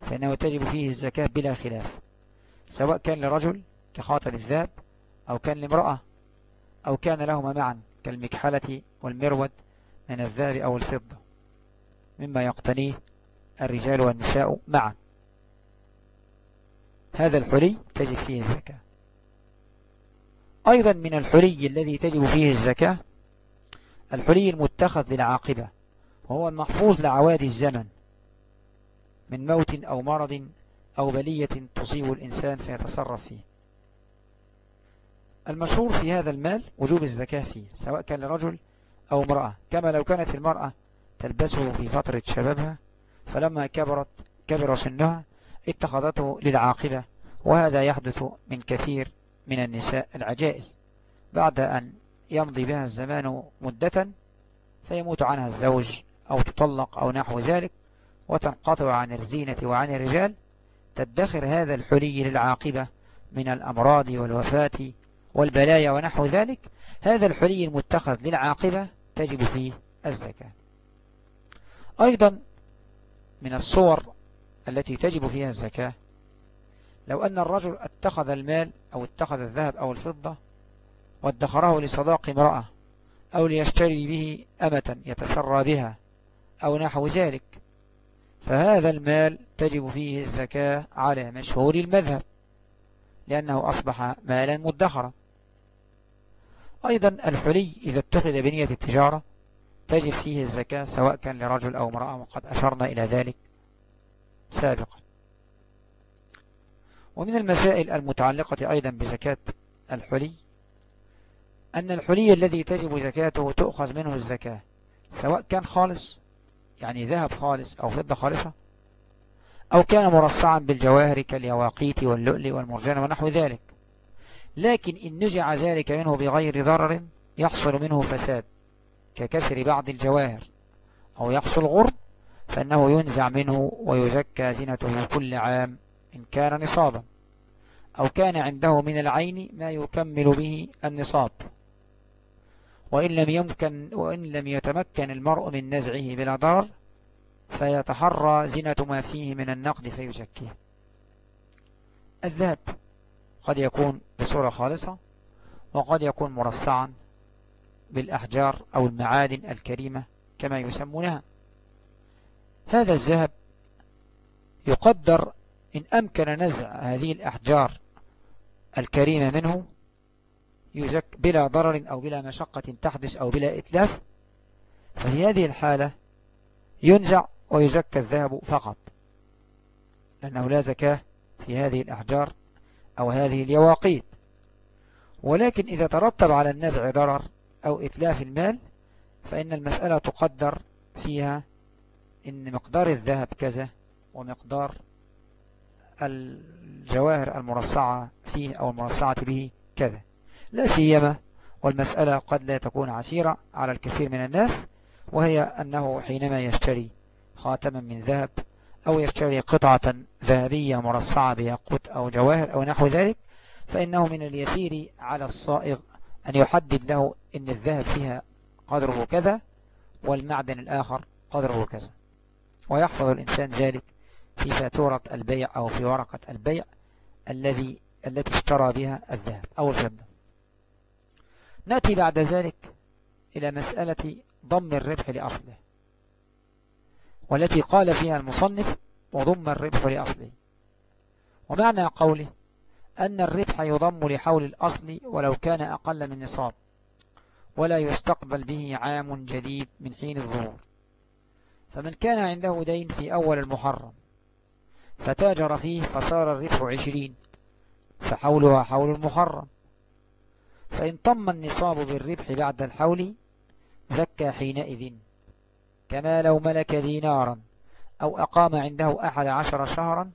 فإنه تجب فيه الزكاة بلا خلاف سواء كان لرجل كخاتم الذهب أو كان لامرأة أو كان لهما معا كالمكحلة والمرود من الذهب أو الفضة مما يقتنيه الرجال والنساء معا. هذا الحلي تجب فيه الزكاة. أيضا من الحلي الذي تجب فيه الزكاة الحلي المتخذ للعاقبة وهو المحفوظ لعواد الزمن من موت أو مرض أو بلية تصيب الإنسان فيتصرف فيه. المشهور في هذا المال وجوب الزكاة فيه سواء كان لرجل أو امرأة. كما لو كانت المرأة تلبسه في فترة شبابها فلما كبرت كبر سنها اتخذته للعاقبة وهذا يحدث من كثير من النساء العجائز. بعد أن يمضي بها الزمان مدة فيموت عنها الزوج أو تطلق أو نحو ذلك وتنقطع عن الزينة وعن الرجال. تدخر هذا الحلي للعاقبة من الأمراض والوفاة والبلايا ونحو ذلك. هذا الحلي المتخذ للعاقبة تجب فيه الزكاة. أيضا من الصور التي تجب فيها الزكاة. لو أن الرجل اتخذ المال أو اتخذ الذهب أو الفضة وادخره لصداق امرأة أو ليشتري به أمة يتسرى بها أو نحو ذلك فهذا المال تجب فيه الزكاة على مشهور المذهب لأنه أصبح مالا مدخرا. أيضا الحلي إذا اتخذ بنية التجارة تجب فيه الزكاة سواء كان لرجل أو امرأة وقد أشرنا إلى ذلك. سابقا. ومن المسائل المتعلقة أيضا بزكاة الحلي أن الحلي الذي تجب زكاته تؤخذ منه الزكاة سواء كان خالص يعني ذهب خالص أو فضة خالصة أو كان مرصعا بالجواهر كاليواقيت واللؤلؤ والمرجان ونحو ذلك. لكن إن نجع ذلك منه بغير ضرر يحصل منه فساد ككسر بعض الجواهر أو يحصل غرب فإنه ينزع منه ويزكى زينته كل عام إن كان نصابا. أو كان عنده من العين ما يكمل به النصاب. وإن لم يمكن وإن لم يتمكن المرء من نزعه بلا ضرر فيتحرى زينة ما فيه من النقد فيزكيه. الذهب قد يكون بصورة خالصة وقد يكون مرصعا بالأحجار أو المعادن الكريمة كما يسمونها. هذا الذهب يقدر إن أمكن نزع هذه الأحجار الكريمة منه يزك بلا ضرر أو بلا مشقة تحدث أو بلا إتلاف ففي هذه الحالة ينزع ويزكى الذهب فقط لأنه لا زكاة في هذه الأحجار أو هذه اليواقيت. ولكن إذا ترتب على النزع ضرر أو إتلاف المال فإن المسألة تقدر فيها إن مقدار الذهب كذا ومقدار الجواهر المرصعة فيه أو المرصعة به كذا. لا سيما والمسألة قد لا تكون عسيرة على الكثير من الناس وهي أنه حينما يشتري خاتما من ذهب أو يشتري قطعة ذهبية مرصعة بياقوت أو جواهر أو نحو ذلك فإنه من اليسير على الصائغ أن يحدد له أن الذهب فيها قدره كذا والمعدن الآخر قدره كذا. ويحفظ الإنسان ذلك في فاتورة البيع أو في ورقة البيع الذي التي اشترى بها الذهب أو الفضة. نأتي بعد ذلك إلى مسألة ضم الربح لأصله والتي قال فيها المصنف وضم الربح لأصله. ومعنى قوله أن الربح يضم لحول الأصل ولو كان أقل من نصاب ولا يستقبل به عام جديد من حين الظهور. فمن كان عنده دين في أول المحرم فتاجر فيه فصار الربح عشرين فحولها حول المحرم. فإن طم النصاب بالربح بعد الحول زكى حينئذ كما لو ملك دينارا أو أقام عنده أحد عشر شهرا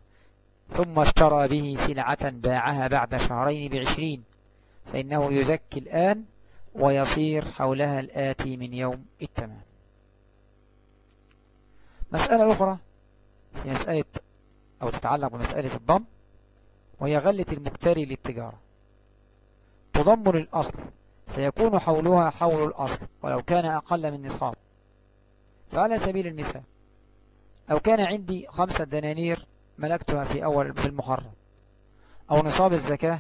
ثم اشترى به سلعة باعها بعد شهرين بعشرين. فإنه يزكي الآن ويصير حولها الآتي من يوم التمام. مسألة أخرى في مسألة أو تتعلق بمسألة الضم وهي غلة المكتري للتجارة. تضم للأصل فيكون حولها حول الأصل ولو كان أقل من نصاب. فعلى سبيل المثال لو كان عندي خمسة دنانير ملكتها في أول في المحرم أو نصاب الزكاة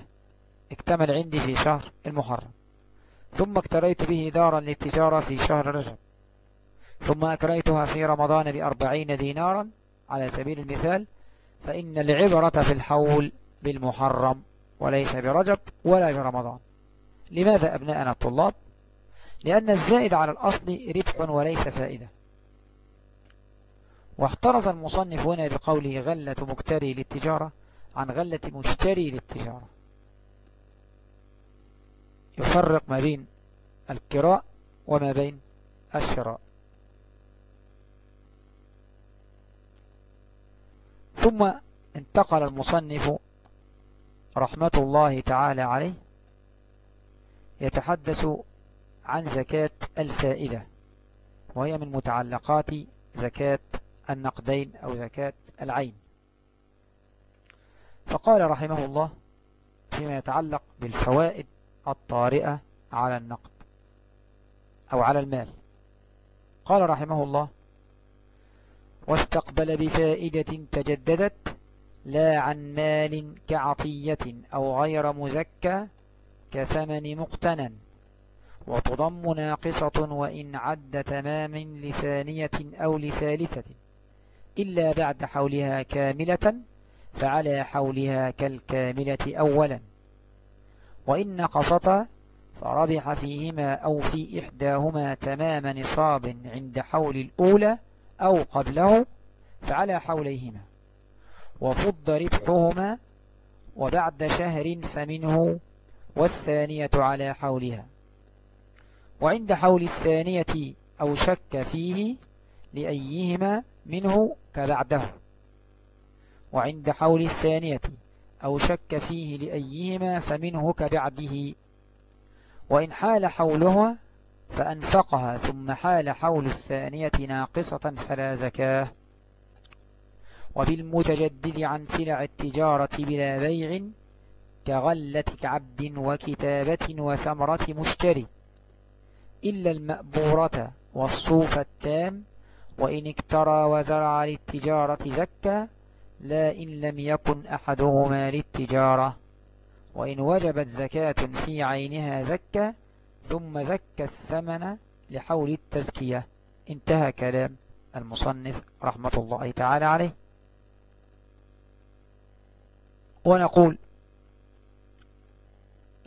اكتمل عندي في شهر المحرم ثم اكتريت به دارا للتجارة في شهر رجب. ثم أكريتها في رمضان بأربعين دينارا على سبيل المثال فإن العبرة في الحول بالمحرم وليس برجب ولا برمضان. لماذا أبناءنا الطلاب؟ لأن الزائد على الأصل ربح وليس فائدة. واحترز المصنف هنا بقوله غلة مكتري للتجارة عن غلة مشتري للتجارة. يفرق ما بين الكراء وما بين الشراء. ثم انتقل المصنف رحمة الله تعالى عليه يتحدث عن زكاة الفائدة وهي من متعلقات زكاة النقدين أو زكاة العين. فقال رحمه الله فيما يتعلق بالفوائد الطارئة على النقد أو على المال. قال رحمه الله واستقبل بفائدة تجددت لا عن مال كعطية أو غير مزكى كثمن مقتنى وتضم ناقصة وإن عد تمام لثانية أو لثالثة. إلا بعد حولها كاملة فعلى حولها كالكاملة أولا. وإن نقصتا فربح فيهما أو في إحداهما تمام نصاب عند حول الأولى أو قبله فعلى حوليهما وفض ربحهما وبعد شهر فمنه والثانية على حولها. وعند حول الثانية أو شك فيه لأيهما منه كبعده. وعند حول الثانية أو شك فيه لأيهما فمنه كبعده. وإن حال حولها فأنفقها ثم حال حول الثانية ناقصة فلا زكاة. وبالمتجدد عن سلع التجارة بلا بيع كغلة عبد وكتابة وثمرة مشتري. إلا المأبورة والصوف التام وإن اكترى وزرع للتجارة زكى لا إن لم يكن أحدهما للتجارة. وإن وجبت زكاة في عينها زكى ثم زكى الثمن لحول التزكية. انتهى كلام المصنف رحمة الله تعالى عليه. ونقول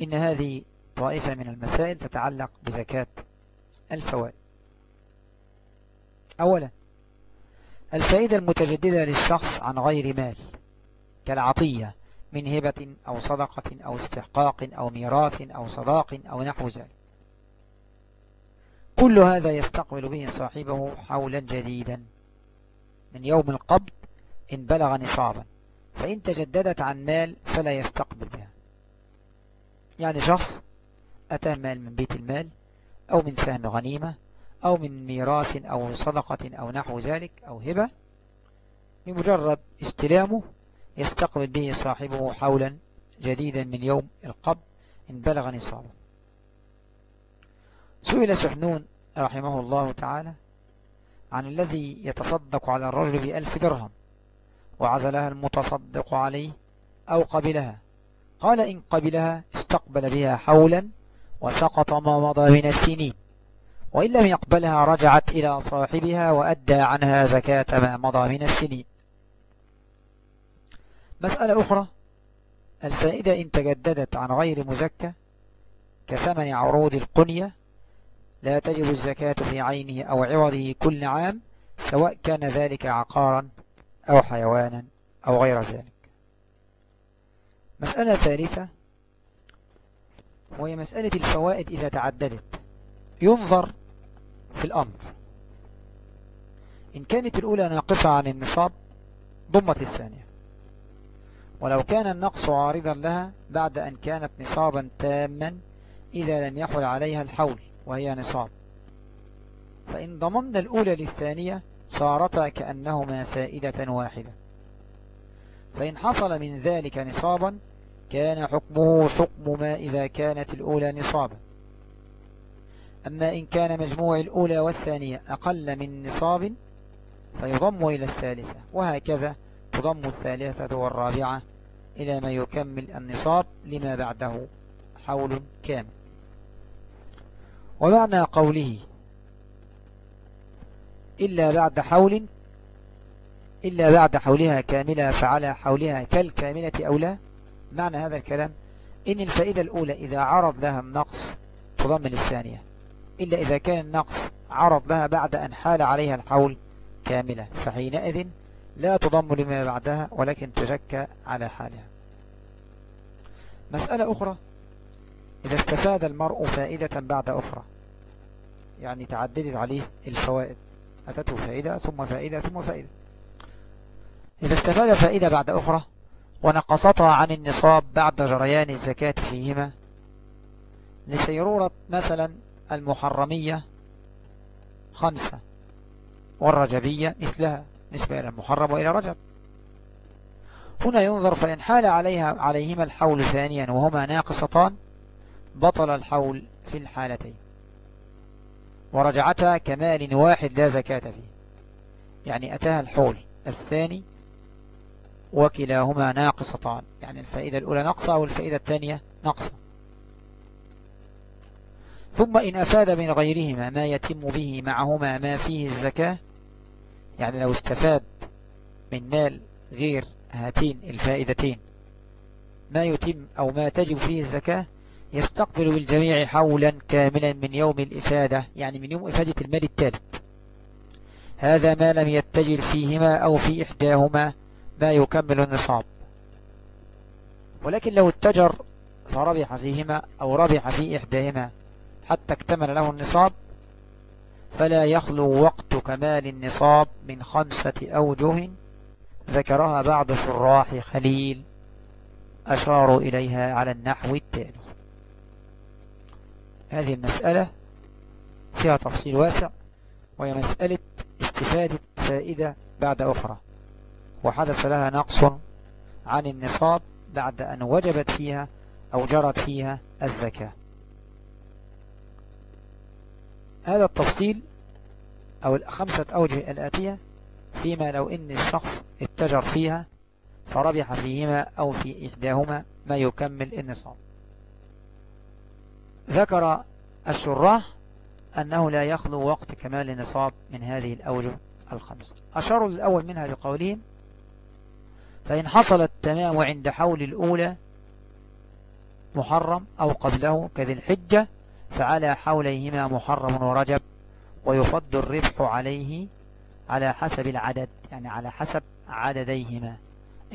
إن هذه طائفة من المسائل تتعلق بزكاة الفوائد. أولا الفائدة المتجددة للشخص عن غير مال كالعطية من هبة أو صدقة أو استحقاق أو ميراث أو صداق أو نحو ذلك. كل هذا يستقبل به صاحبه حولا جديدا. من يوم القبض إن بلغ نصابا فإن تجددت عن مال فلا يستقبل بها. يعني شخص أتى مال من بيت المال أو من سهم غنيمة أو من ميراث أو صدقة أو نحو ذلك أو هبة بمجرد استلامه يستقبل به صاحبه حولا جديدا من يوم القبض إن بلغ نصابه. سئل سحنون رحمه الله تعالى عن الذي يتصدق على الرجل بألف درهم وعزلها المتصدق عليه أو قبلها. قال إن قبلها استقبل بها حولا وسقط ما مضى من السنين. وإن لم يقبلها رجعت إلى صاحبها وأدى عنها زكاة ما مضى من السنين. مسألة أخرى. الفائدة إن تجددت عن غير مزكى كثمن عروض القنية لا تجب الزكاة في عينه أو عوضه كل عام سواء كان ذلك عقارا أو حيوانا أو غير ذلك. مسألة ثالثة وهي مسألة الفوائد إذا تعددت. ينظر في الأمر. إن كانت الأولى ناقصة عن النصاب ضمت الثانية ولو كان النقص عارضا لها بعد أن كانت نصابا تاما إذا لم يحل عليها الحول. وهي نصاب. فإن ضممنا الأولى للثانية صارتا كأنهما فائدة واحدة. فإن حصل من ذلك نصابا كان حكمه حكم ما إذا كانت الأولى نصابا. أما إن كان مجموع الأولى والثانية أقل من نصاب فيضم إلى الثالثة وهكذا تضم الثالثة والرابعة إلى ما يكمل النصاب لما بعده حول كامل. ومعنى قوله إلا بعد حول إلا بعد حولها كاملة فعلى حولها كالكاملة أو لا؟ معنى هذا الكلام إن الفائدة الأولى إذا عرض لها النقص تضمن الثانية. إلا إذا كان النقص عرض لها بعد أن حال عليها الحول كاملة فحينئذ لا تضم لما بعدها ولكن تزكى على حالها. مسألة أخرى إذا استفاد المرء فائدة بعد أخرى. يعني تعددت عليه الفوائد. أتته فائدة ثم فائدة ثم فائدة. إذا استفاد فائدة بعد أخرى ونقصتها عن النصاب بعد جريان الزكاة فيهما لسيرورة مثلا المحرمية خمسة والرجبية مثلها نسبة إلى المحرم وإلى رجب هنا ينظر فإن حال عليها عليهما الحول ثانيا وهما ناقصتان بطل الحول في الحالتين. ورجعتها كمال واحد لا زكاة فيه. يعني أتاها الحول الثاني وكلاهما ناقصتان. يعني الفائدة الأولى نقصة والفائدة الثانية نقصة ثم إن أفاد من غيرهما ما يتم به معهما ما فيه الزكاة يعني لو استفاد من مال غير هاتين الفائدتين ما يتم أو ما تجب فيه الزكاة يستقبل بالجميع حولا كاملا من يوم الإفادة يعني من يوم إفادة المال التالي. هذا ما لم يتجر فيهما أو في إحداهما ما يكمل النصاب. ولكن لو اتجر فربح فيهما أو ربح في إحداهما حتى اكتمل له النصاب فلا يخلو وقت كمال النصاب من خمسة أوجه ذكرها بعض شراح خليل أشاروا إليها على النحو التالي. هذه المسألة فيها تفصيل واسع وهي مسألة استفادة فائدة بعد أخرى. وحدث لها نقص عن النصاب بعد أن وجبت فيها أو جرت فيها الزكاة. هذا التفصيل أو الخمسة أوجه الآتية فيما لو إن الشخص اتجر فيها فربح فيهما أو في إحداهما ما يكمل النصاب. ذكر الشراح أنه لا يخلو وقت كمال النصاب من هذه الأوجه الخمسة أشاروا للأول منها بقولهم فإن حصل التمام عند حول الأولى محرم أو قبله كذي الحجة فعلى حوليهما محرم ورجب ويفض الربح عليه على حسب العدد يعني على حسب عدديهما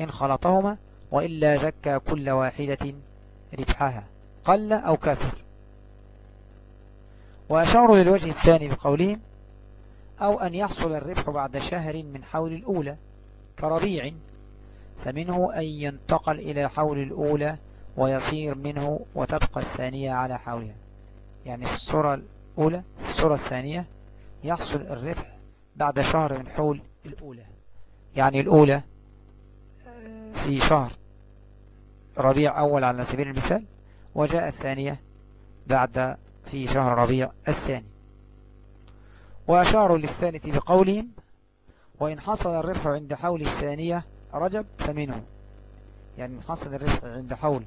إن خلطهما وإلا زكى كل واحدة ربحها قل أو كثر. وأشاروا للوجه الثاني بقولهم أو أن يحصل الربح بعد شهر من حول الأولى كربيع فمنه أن ينتقل إلى حول الأولى ويصير منه وتبقى الثانية على حولها. يعني في الصورة الأولى في الصورة الثانية يحصل الربح بعد شهر من حول الأولى. يعني الأولى في شهر ربيع أول على سبيل المثال وجاء الثانية بعد في شهر ربيع الثاني. وأشاروا للثالث بقولهم وإن حصل الربح عند حول الثانية رجب فمنه. يعني إن حصل الربح عند حول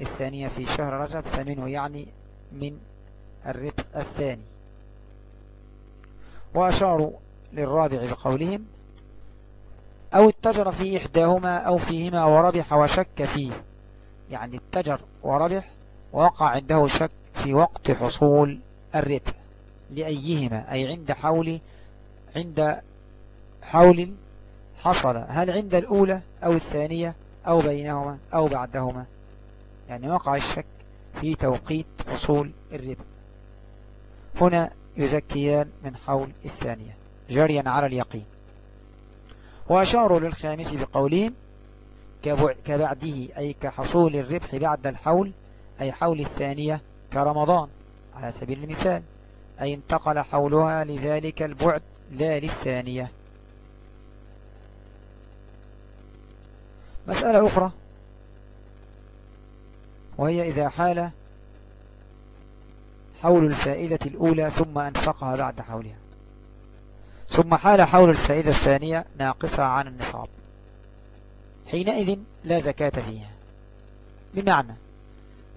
الثانية في شهر رجب فمنه يعني من الربح الثاني. وأشاروا للرابع بقولهم أو اتجر في إحداهما أو فيهما وربح وشك فيه. يعني اتجر وربح ووقع عنده شك في وقت حصول الربح لأيهما؟ أي عند حول عند حول حصل. هل عند الأولى أو الثانية أو بينهما أو بعدهما؟ يعني وقع الشك في توقيت حصول الربح. هنا يزكيان من حول الثانية جريا على اليقين. وأشاروا للخامس بقولهم كبعده أي كحصول الربح بعد الحول أي حول الثانية كرمضان على سبيل المثال أي انتقل حولها لذلك البعد لا للثانية. مسألة أخرى وهي إذا حال حول الفائدة الأولى ثم أنفقها بعد حولها. ثم حال حول الفائدة الثانية ناقصة عن النصاب. حينئذ لا زكاة فيها. بمعنى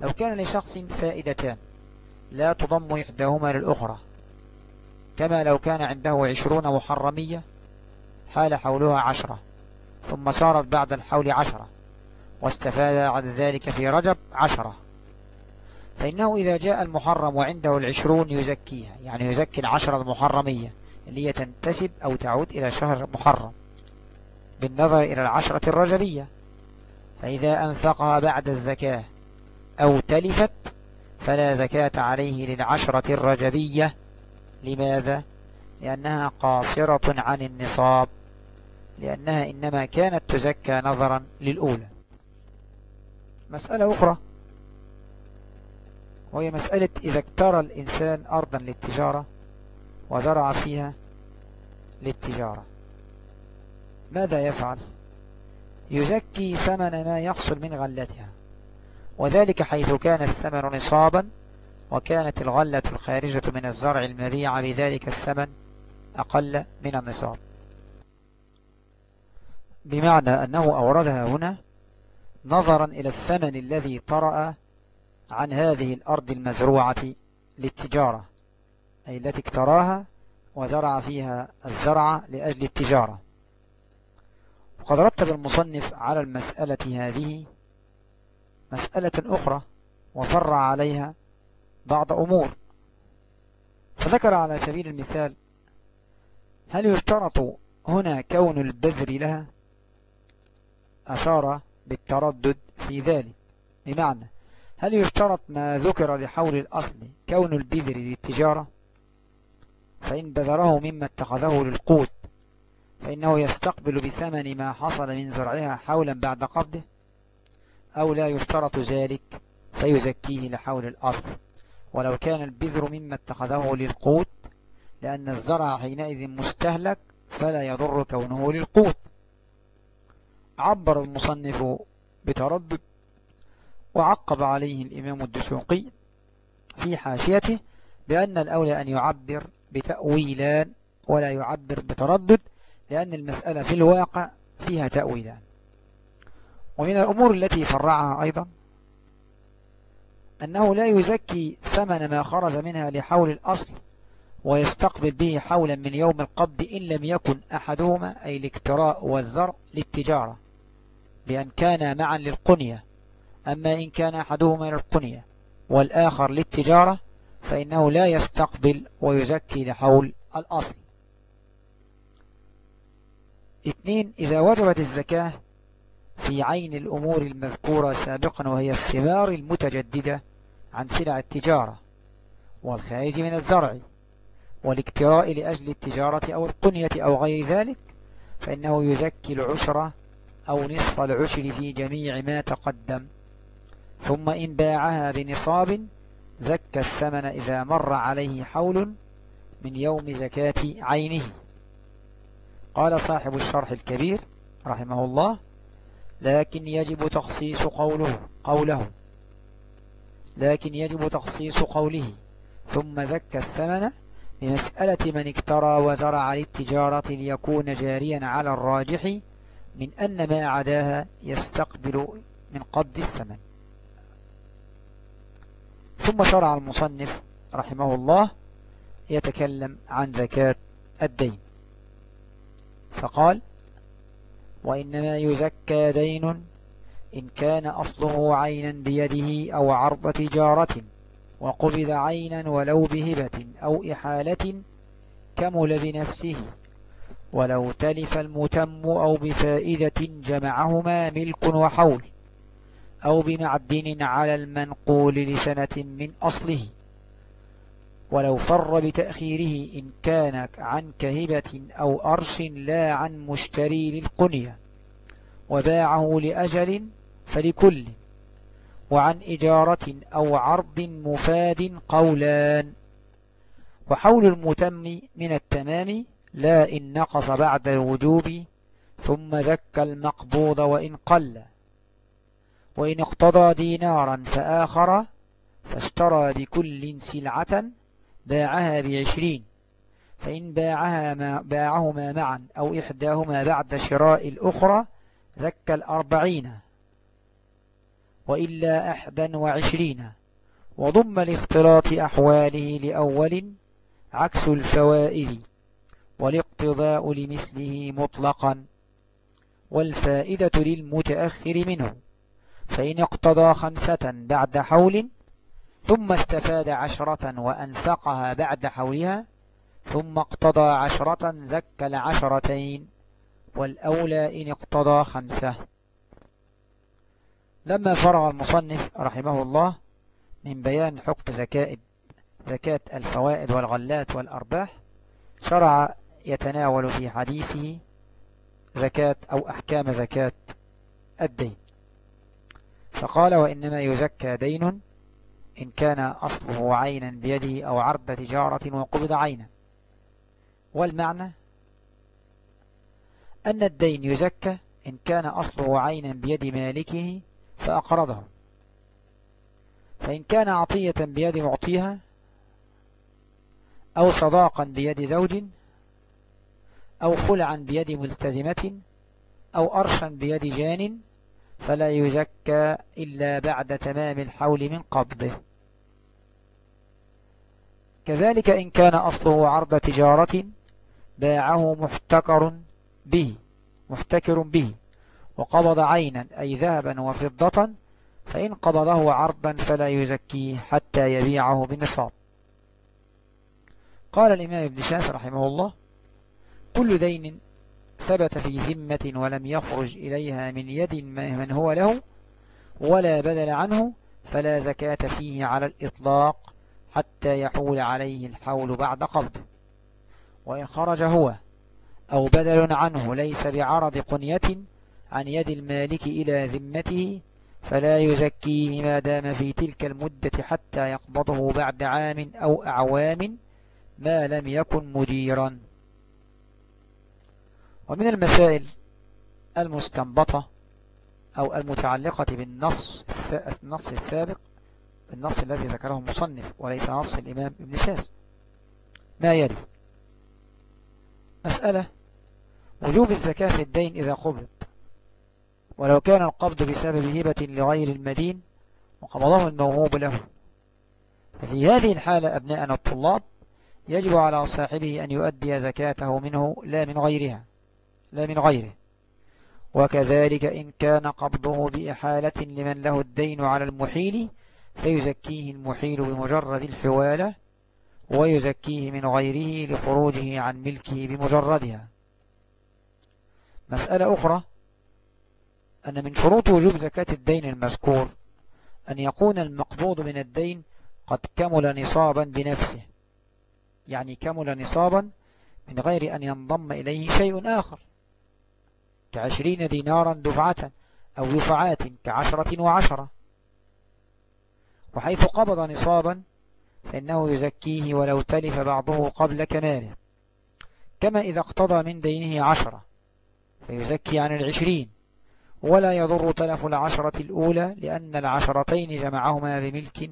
لو كان لشخص فائدتان لا تضم إحداهما للأخرى. كما لو كان عنده عشرون محرمية حال حولها عشرة ثم صارت بعد الحول عشرة واستفاد عن ذلك في رجب عشرة. فإنه إذا جاء المحرم وعنده العشرون يزكيها يعني يزكي العشرة المحرمية اللي هي تنتسب أو تعود إلى شهر محرم. بالنظر إلى العشرة الرجبية فإذا أنفقها بعد الزكاة أو تلفت فلا زكاة عليه للعشرة الرجبية. لماذا؟ لأنها قاصرة عن النصاب لأنها إنما كانت تزكى نظرا للأولى. مسألة أخرى وهي مسألة إذا اكترى الإنسان أرضا للتجارة وزرع فيها للتجارة ماذا يفعل؟ يزكي ثمن ما يحصل من غلتها. وذلك حيث كان الثمن نصابا وكانت الغلة الخارجة من الزرع المبيع بذلك الثمن أقل من النصاب. بمعنى أنه أوردها هنا نظرا إلى الثمن الذي طرأ عن هذه الأرض المزروعة للتجارة أي التي اكتراها وزرع فيها الزرع لأجل التجارة. وقد رتب المصنف على المسألة هذه مسألة أخرى وفرع عليها بعض أمور. فذكر على سبيل المثال هل يشترط هنا كون البذر لها؟ أشار بالتردد في ذلك. بمعنى هل يشترط ما ذكر لحول الأصل كون البذر للتجارة؟ فإن بذره مما اتخذه للقوت فإنه يستقبل بثمن ما حصل من زرعها حولا بعد قبضه. أو لا يشترط ذلك فيزكيه لحول الأصل ولو كان البذر مما اتخذه للقوت لأن الزرع حينئذ مستهلك فلا يضر كونه للقوت. عبر المصنف بتردد وعقب عليه الإمام الدسوقي في حاشيته بأن الأولى أن يعبر بتأويلان ولا يعبر بتردد لأن المسألة في الواقع فيها تأويلان. ومن الأمور التي فرعها أيضا أنه لا يزكي ثمن ما خرج منها لحول الأصل ويستقبل به حولا من يوم القبض إن لم يكن أحدهما أي الاكتراء والزرع للتجارة بأن كان معا للقنية. أما إن كان أحدهما للقنية والآخر للتجارة فإنه لا يستقبل ويزكي لحول الأصل. اثنين إذا وجبت الزكاة في عين الأمور المذكورة سابقا وهي الثمار المتجددة عن سلع التجارة والخارج من الزرع والاكتراء لأجل التجارة أو القنية أو غير ذلك فإنه يزكي العشرة أو نصف العشر في جميع ما تقدم. ثم إن باعها بنصاب زكى الثمن إذا مر عليه حول من يوم زكاة عينه. قال صاحب الشرح الكبير رحمه الله لكن يجب تخصيص قوله قوله. لكن يجب تخصيص قوله. ثم زكى الثمن بمسألة من اكترى وزرع للتجارة ليكون جاريا على الراجح من أن ما عداها يستقبل من قبض الثمن. ثم شرع المصنف رحمه الله يتكلم عن زكاة الدين. فقال وإنما يزكى دين إن كان أصله عينا بيده أو عرض تجارة وقبض عينا ولو بهبة أو إحالة كمل بنفسه ولو تلف المتم أو بفائدة جمعهما ملك وحول أو بمعدن على المنقول لسنة من أصله ولو فر بتأخيره إن كان عن كهبة أو أرش لا عن مشتري للقنية وباعه لأجل فلكل وعن إجارة أو عرض مفاد قولان. وحول المتم من التمام لا إن نقص بعد الوجوب ثم ذك المقبوض وإن قل. وإن اقتضى دينارا فآخر فاشترى بكل سلعة باعها بعشرين فإن باعها ما باعهما معا أو إحداهما بعد شراء الأخرى زكى الأربعين وإلا أحدا وعشرين وضم لاختلاط أحواله لأول عكس الفوائد والاقتضاء لمثله مطلقا والفائدة للمتأخر منه فإن اقتضى خمسة بعد حول ثم استفاد عشرة وأنفقها بعد حولها ثم اقتضى عشرة زكى العشرتين والأولى إن اقتضى خمسة. لما فرغ المصنف رحمه الله من بيان حكم زكاة زكاة الفوائد والغلات والأرباح شرع يتناول في حديثه زكاة أو أحكام زكاة الدين. فقال وإنما يزكى دين إن كان أصله عينا بيده أو عرض تجارة وقبض عينا. والمعنى؟ أن الدين يزكى إن كان أصله عينا بيد مالكه فأقرضه. فإن كان عطية بيد معطيها أو صداقا بيد زوج أو خلعا بيد ملتزمة أو أرشا بيد جان فلا يزكى إلا بعد تمام الحول من قبضه. كذلك إن كان أصله عرض تجارة باعه محتكر به محتكر به وقبض عينا أي ذهبا وفضة فإن قبضه عرضا فلا يزكيه حتى يبيعه بنصاب. قال الإمام ابن شاس رحمه الله كل دين ثبت في ذمة ولم يخرج إليها من يد من هو له ولا بدل عنه فلا زكاة فيه على الإطلاق حتى يحول عليه الحول بعد قبضه وإن خرج هو أو بدل عنه ليس بعرض قنية عن يد المالك إلى ذمته فلا يزكيه ما دام في تلك المدة حتى يقبضه بعد عام أو أعوام ما لم يكن مديرا. ومن المسائل المستنبطة أو المتعلقة بالنص النص السابق النص الذي ذكره المصنف وليس نص الإمام ابن شاز. ما يلي؟ مسألة وجوب الزكاة في الدين إذا قبض ولو كان القبض بسبب هبة لغير المدين وقبضه الموهوب له. ففي هذه الحالة أبناءنا الطلاب يجب على صاحبه أن يؤدي زكاته منه لا من غيرها. لا من غيره. وكذلك إن كان قبضه بإحالة لمن له الدين على المحيل فيزكيه المحيل بمجرد الحوالة ويزكيه من غيره لخروجه عن ملكه بمجردها. مسألة أخرى أن من شروط وجوب زكاة الدين المذكور أن يكون المقبوض من الدين قد كمل نصابا بنفسه. يعني كمل نصابا من غير أن ينضم إليه شيء آخر. كعشرين دينارا دفعة أو دفعات كعشرة وعشرة. وحيث قبض نصابا فإنه يزكيه ولو تلف بعضه قبل كماله. كما إذا اقتضى من دينه عشرة فيزكي عن العشرين. ولا يضر تلف العشرة الأولى لأن العشرتين جمعهما بملك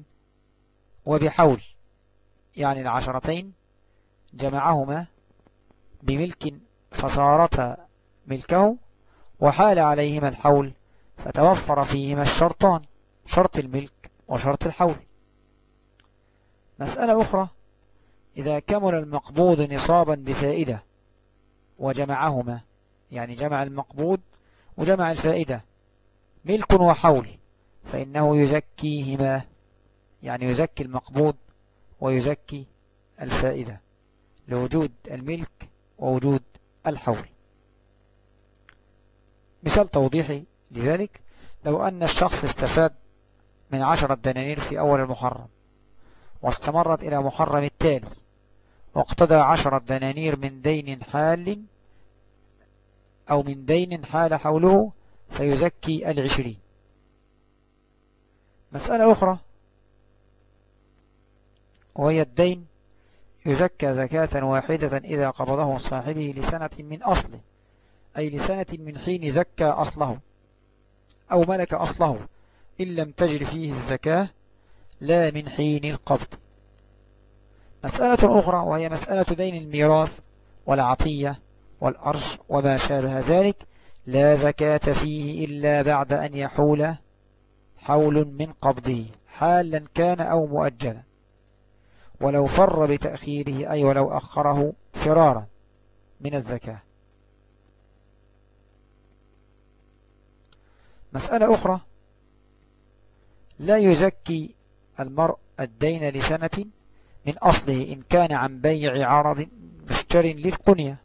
وبحول. يعني العشرتين جمعهما بملك فصارتا ملكه وحال عليهما الحول فتوفر فيهما الشرطان شرط الملك وشرط الحول. مسألة أخرى إذا كمل المقبوض نصابا بفائدة وجمعهما يعني جمع المقبوض وجمع الفائدة ملك وحول فإنه يزكيهما يعني يزكي المقبوض ويزكي الفائدة لوجود الملك ووجود الحول. مثال توضيحي لذلك. لو أن الشخص استفاد من عشرة دنانير في أول المحرم واستمرت إلى محرم التالي واقتضى عشرة دنانير من دين حال أو من دين حال حوله فيزكي العشرين. مسألة أخرى وهي الدين يزكى زكاة واحدة إذا قبضه صاحبه لسنة من أصله. أي لسنة من حين زكى أصله أو ملك أصله إن لم تجر فيه الزكاة لا من حين القبض. مسألة أخرى وهي مسألة دين الميراث والعطية والأرش وما شابه ذلك لا زكاة فيه إلا بعد أن يحول حول من قبضه حالا كان أو مؤجلا. ولو فر بتأخيره أي ولو أخره فرارا من الزكاة. مسألة أخرى. لا يزكي المرء الدين لسنة من أصله إن كان عن بيع عرض مشتر للقنية.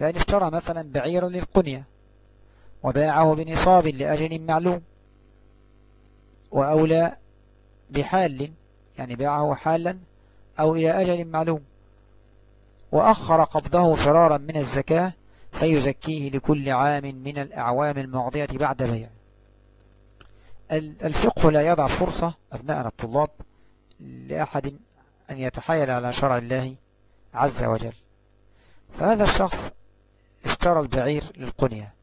لأن اشترى مثلا بعيرا للقنية وباعه بنصاب لأجل معلوم وأولى بحال يعني باعه حالا أو إلى أجل معلوم. وأخر قبضه فرارا من الزكاة فيزكيه لكل عام من الأعوام الماضية بعد بيع الفقه لا يضع فرصة أبناءنا الطلاب لأحد أن يتحايل على شرع الله عز وجل. فهذا الشخص اشترى البعير للقنية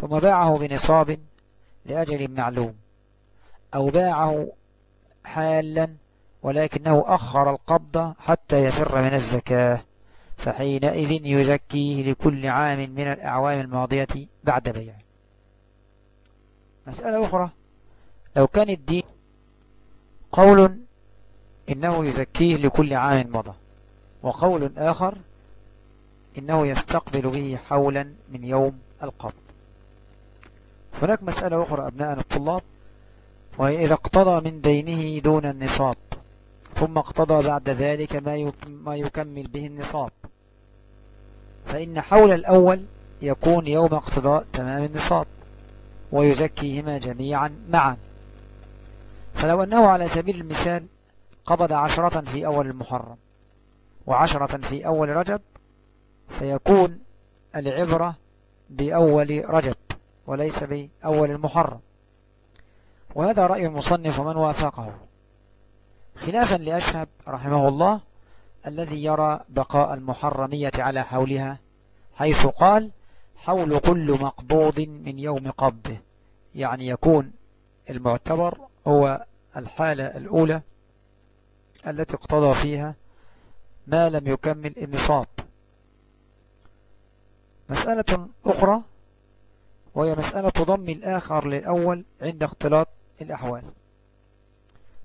ثم باعه بنصاب لأجل معلوم أو باعه حالا ولكنه أخر القبض حتى يفر من الزكاة. فحينئذ يزكيه لكل عام من الأعوام الماضية بعد بيع مسألة أخرى. لو كان الدين قول إنه يزكيه لكل عام مضى وقول آخر إنه يستقبل به حولا من يوم القبض. هناك مسألة أخرى أبناء الطلاب وهي إذا اقتضى من دينه دون النصاب. ثم اقتضى بعد ذلك ما ما يكمل به النصاب. فإن حول الأول يكون يوم اقتضاء تمام النصاب ويزكيهما جميعا معا. فلو أنه على سبيل المثال قبض عشرة في أول المحرم وعشرة في أول رجب فيكون العبرة بأول رجب وليس بأول المحرم. وهذا رأي المصنف ومن وافقه. خلافا لأشهب رحمه الله الذي يرى بقاء المحرمية على حولها حيث قال حول كل مقبوض من يوم قبضه. يعني يكون المعتبر هو الحالة الأولى التي اقتضى فيها ما لم يكمل النصاب. مسألة أخرى وهي مسألة ضم الآخر للأول عند اختلاط الأحوال.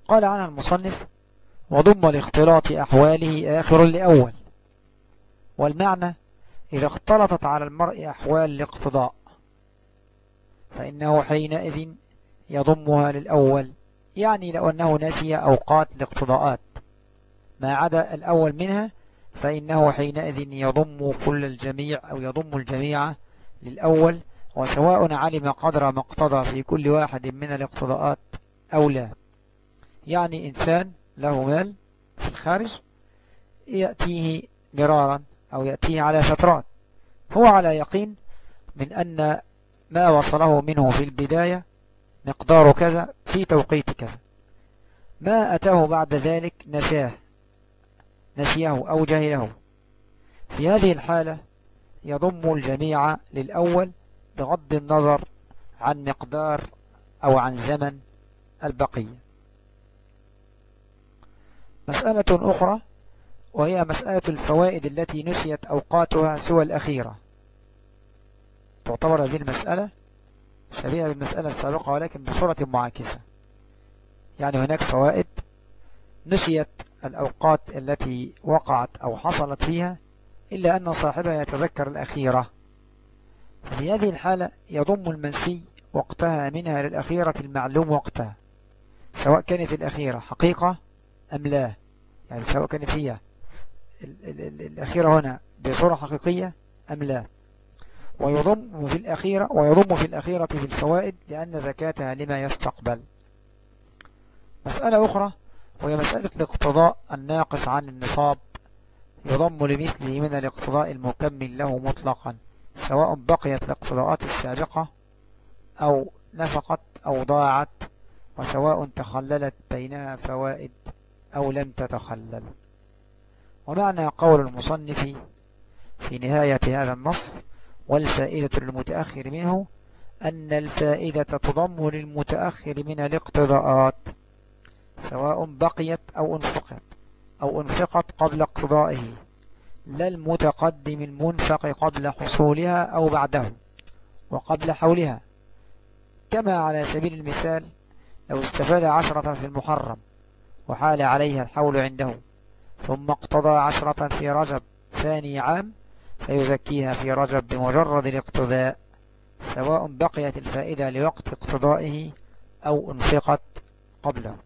قال عنها المصنف وضم لاختلاط أحواله آخر لأول والمعنى إذا اختلطت على المرء أحوال الاقتضاء فإنه حينئذ يضمها للأول يعني لو أنه نسي أوقات الاقتضاءات. ما عدا الأول منها فإنه حينئذ يضم كل الجميع أو يضم الجميع للأول وسواء علم قدر ما اقتضى في كل واحد من الاقتضاءات أو لا. يعني إنسان له مال في الخارج يأتيه مرارا أو يأتيه على فترات. هو على يقين من أن ما وصله منه في البداية مقدار كذا في توقيت كذا. ما أتاه بعد ذلك نساه نسيه أو جهله. في هذه الحالة يضم الجميع للأول بغض النظر عن مقدار أو عن زمن البقية. مسألة أخرى وهي مسألة الفوائد التي نسيت أوقاتها سوى الأخيرة. تعتبر هذه المسألة شبيهة بالمسألة السابقة ولكن بصورة معاكسة. يعني هناك فوائد نسيت الأوقات التي وقعت أو حصلت فيها إلا أن صاحبها يتذكر الأخيرة. في هذه الحالة يضم المنسي وقتها منها للأخيرة المعلوم وقتها سواء كانت الأخيرة حقيقة أم لا؟ يعني سواء كانت هي الأخيرة هنا بصورة حقيقية أم لا. ويضم في الأخيرة ويضم في الأخيرة في الفوائد لأن زكاتها لما يستقبل. مسألة أخرى وهي مسألة الاقتضاء الناقص عن النصاب. يضم لمثله من الاقتضاء المكمل له مطلقا سواء بقيت الاقتضاءات السابقة أو نفقت أو ضاعت وسواء تخللت بينها فوائد أو لم تتخلل. ومعنى قول المصنف في نهاية هذا النص والفائدة للمتأخر منه أن الفائدة تضم للمتأخر من الاقتضاءات سواء بقيت أو انفقت أو انفقت قبل اقتضائه لا المتقدم المنفق قبل حصولها أو بعده وقبل حولها. كما على سبيل المثال لو استفاد عشرة في المحرم وحال عليها الحول عنده. ثم اقتضى عشرة في رجب ثاني عام فيزكيها في رجب بمجرد الاقتضاء سواء بقيت الفائدة لوقت اقتضائه أو أنفقت قبله.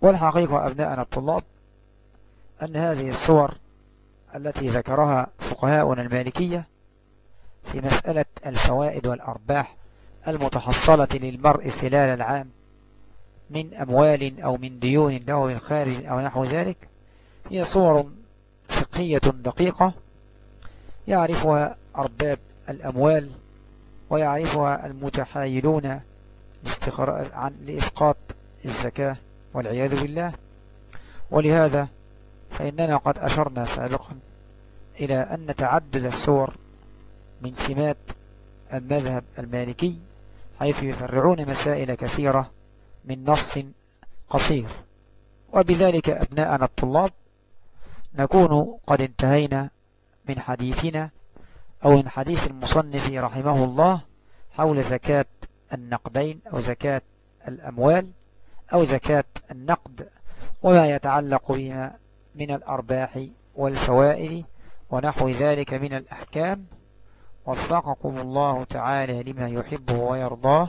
والحقيقة أبناءنا الطلاب أن هذه الصور التي ذكرها فقهاؤنا المالكية في مسألة الفوائد والأرباح المتحصلة للمرء خلال العام من أموال أو من ديون له من خارج أو نحو ذلك هي صور فقهية دقيقة يعرفها أرباب الأموال ويعرفها المتحايلون لإسقاط الزكاة والعياذ بالله. ولهذا فإننا قد أشرنا سابقا إلى أن تعدد السور من سمات المذهب المالكي حيث يفرعون مسائل كثيرة من نص قصير. وبذلك أبناءنا الطلاب نكون قد انتهينا من حديثنا أو من حديث المصنف رحمه الله حول زكاة النقدين أو زكاة الأموال أو زكاة النقد وما يتعلق بها من الأرباح والفوائد ونحو ذلك من الأحكام. وفقكم الله تعالى لما يحبه ويرضاه.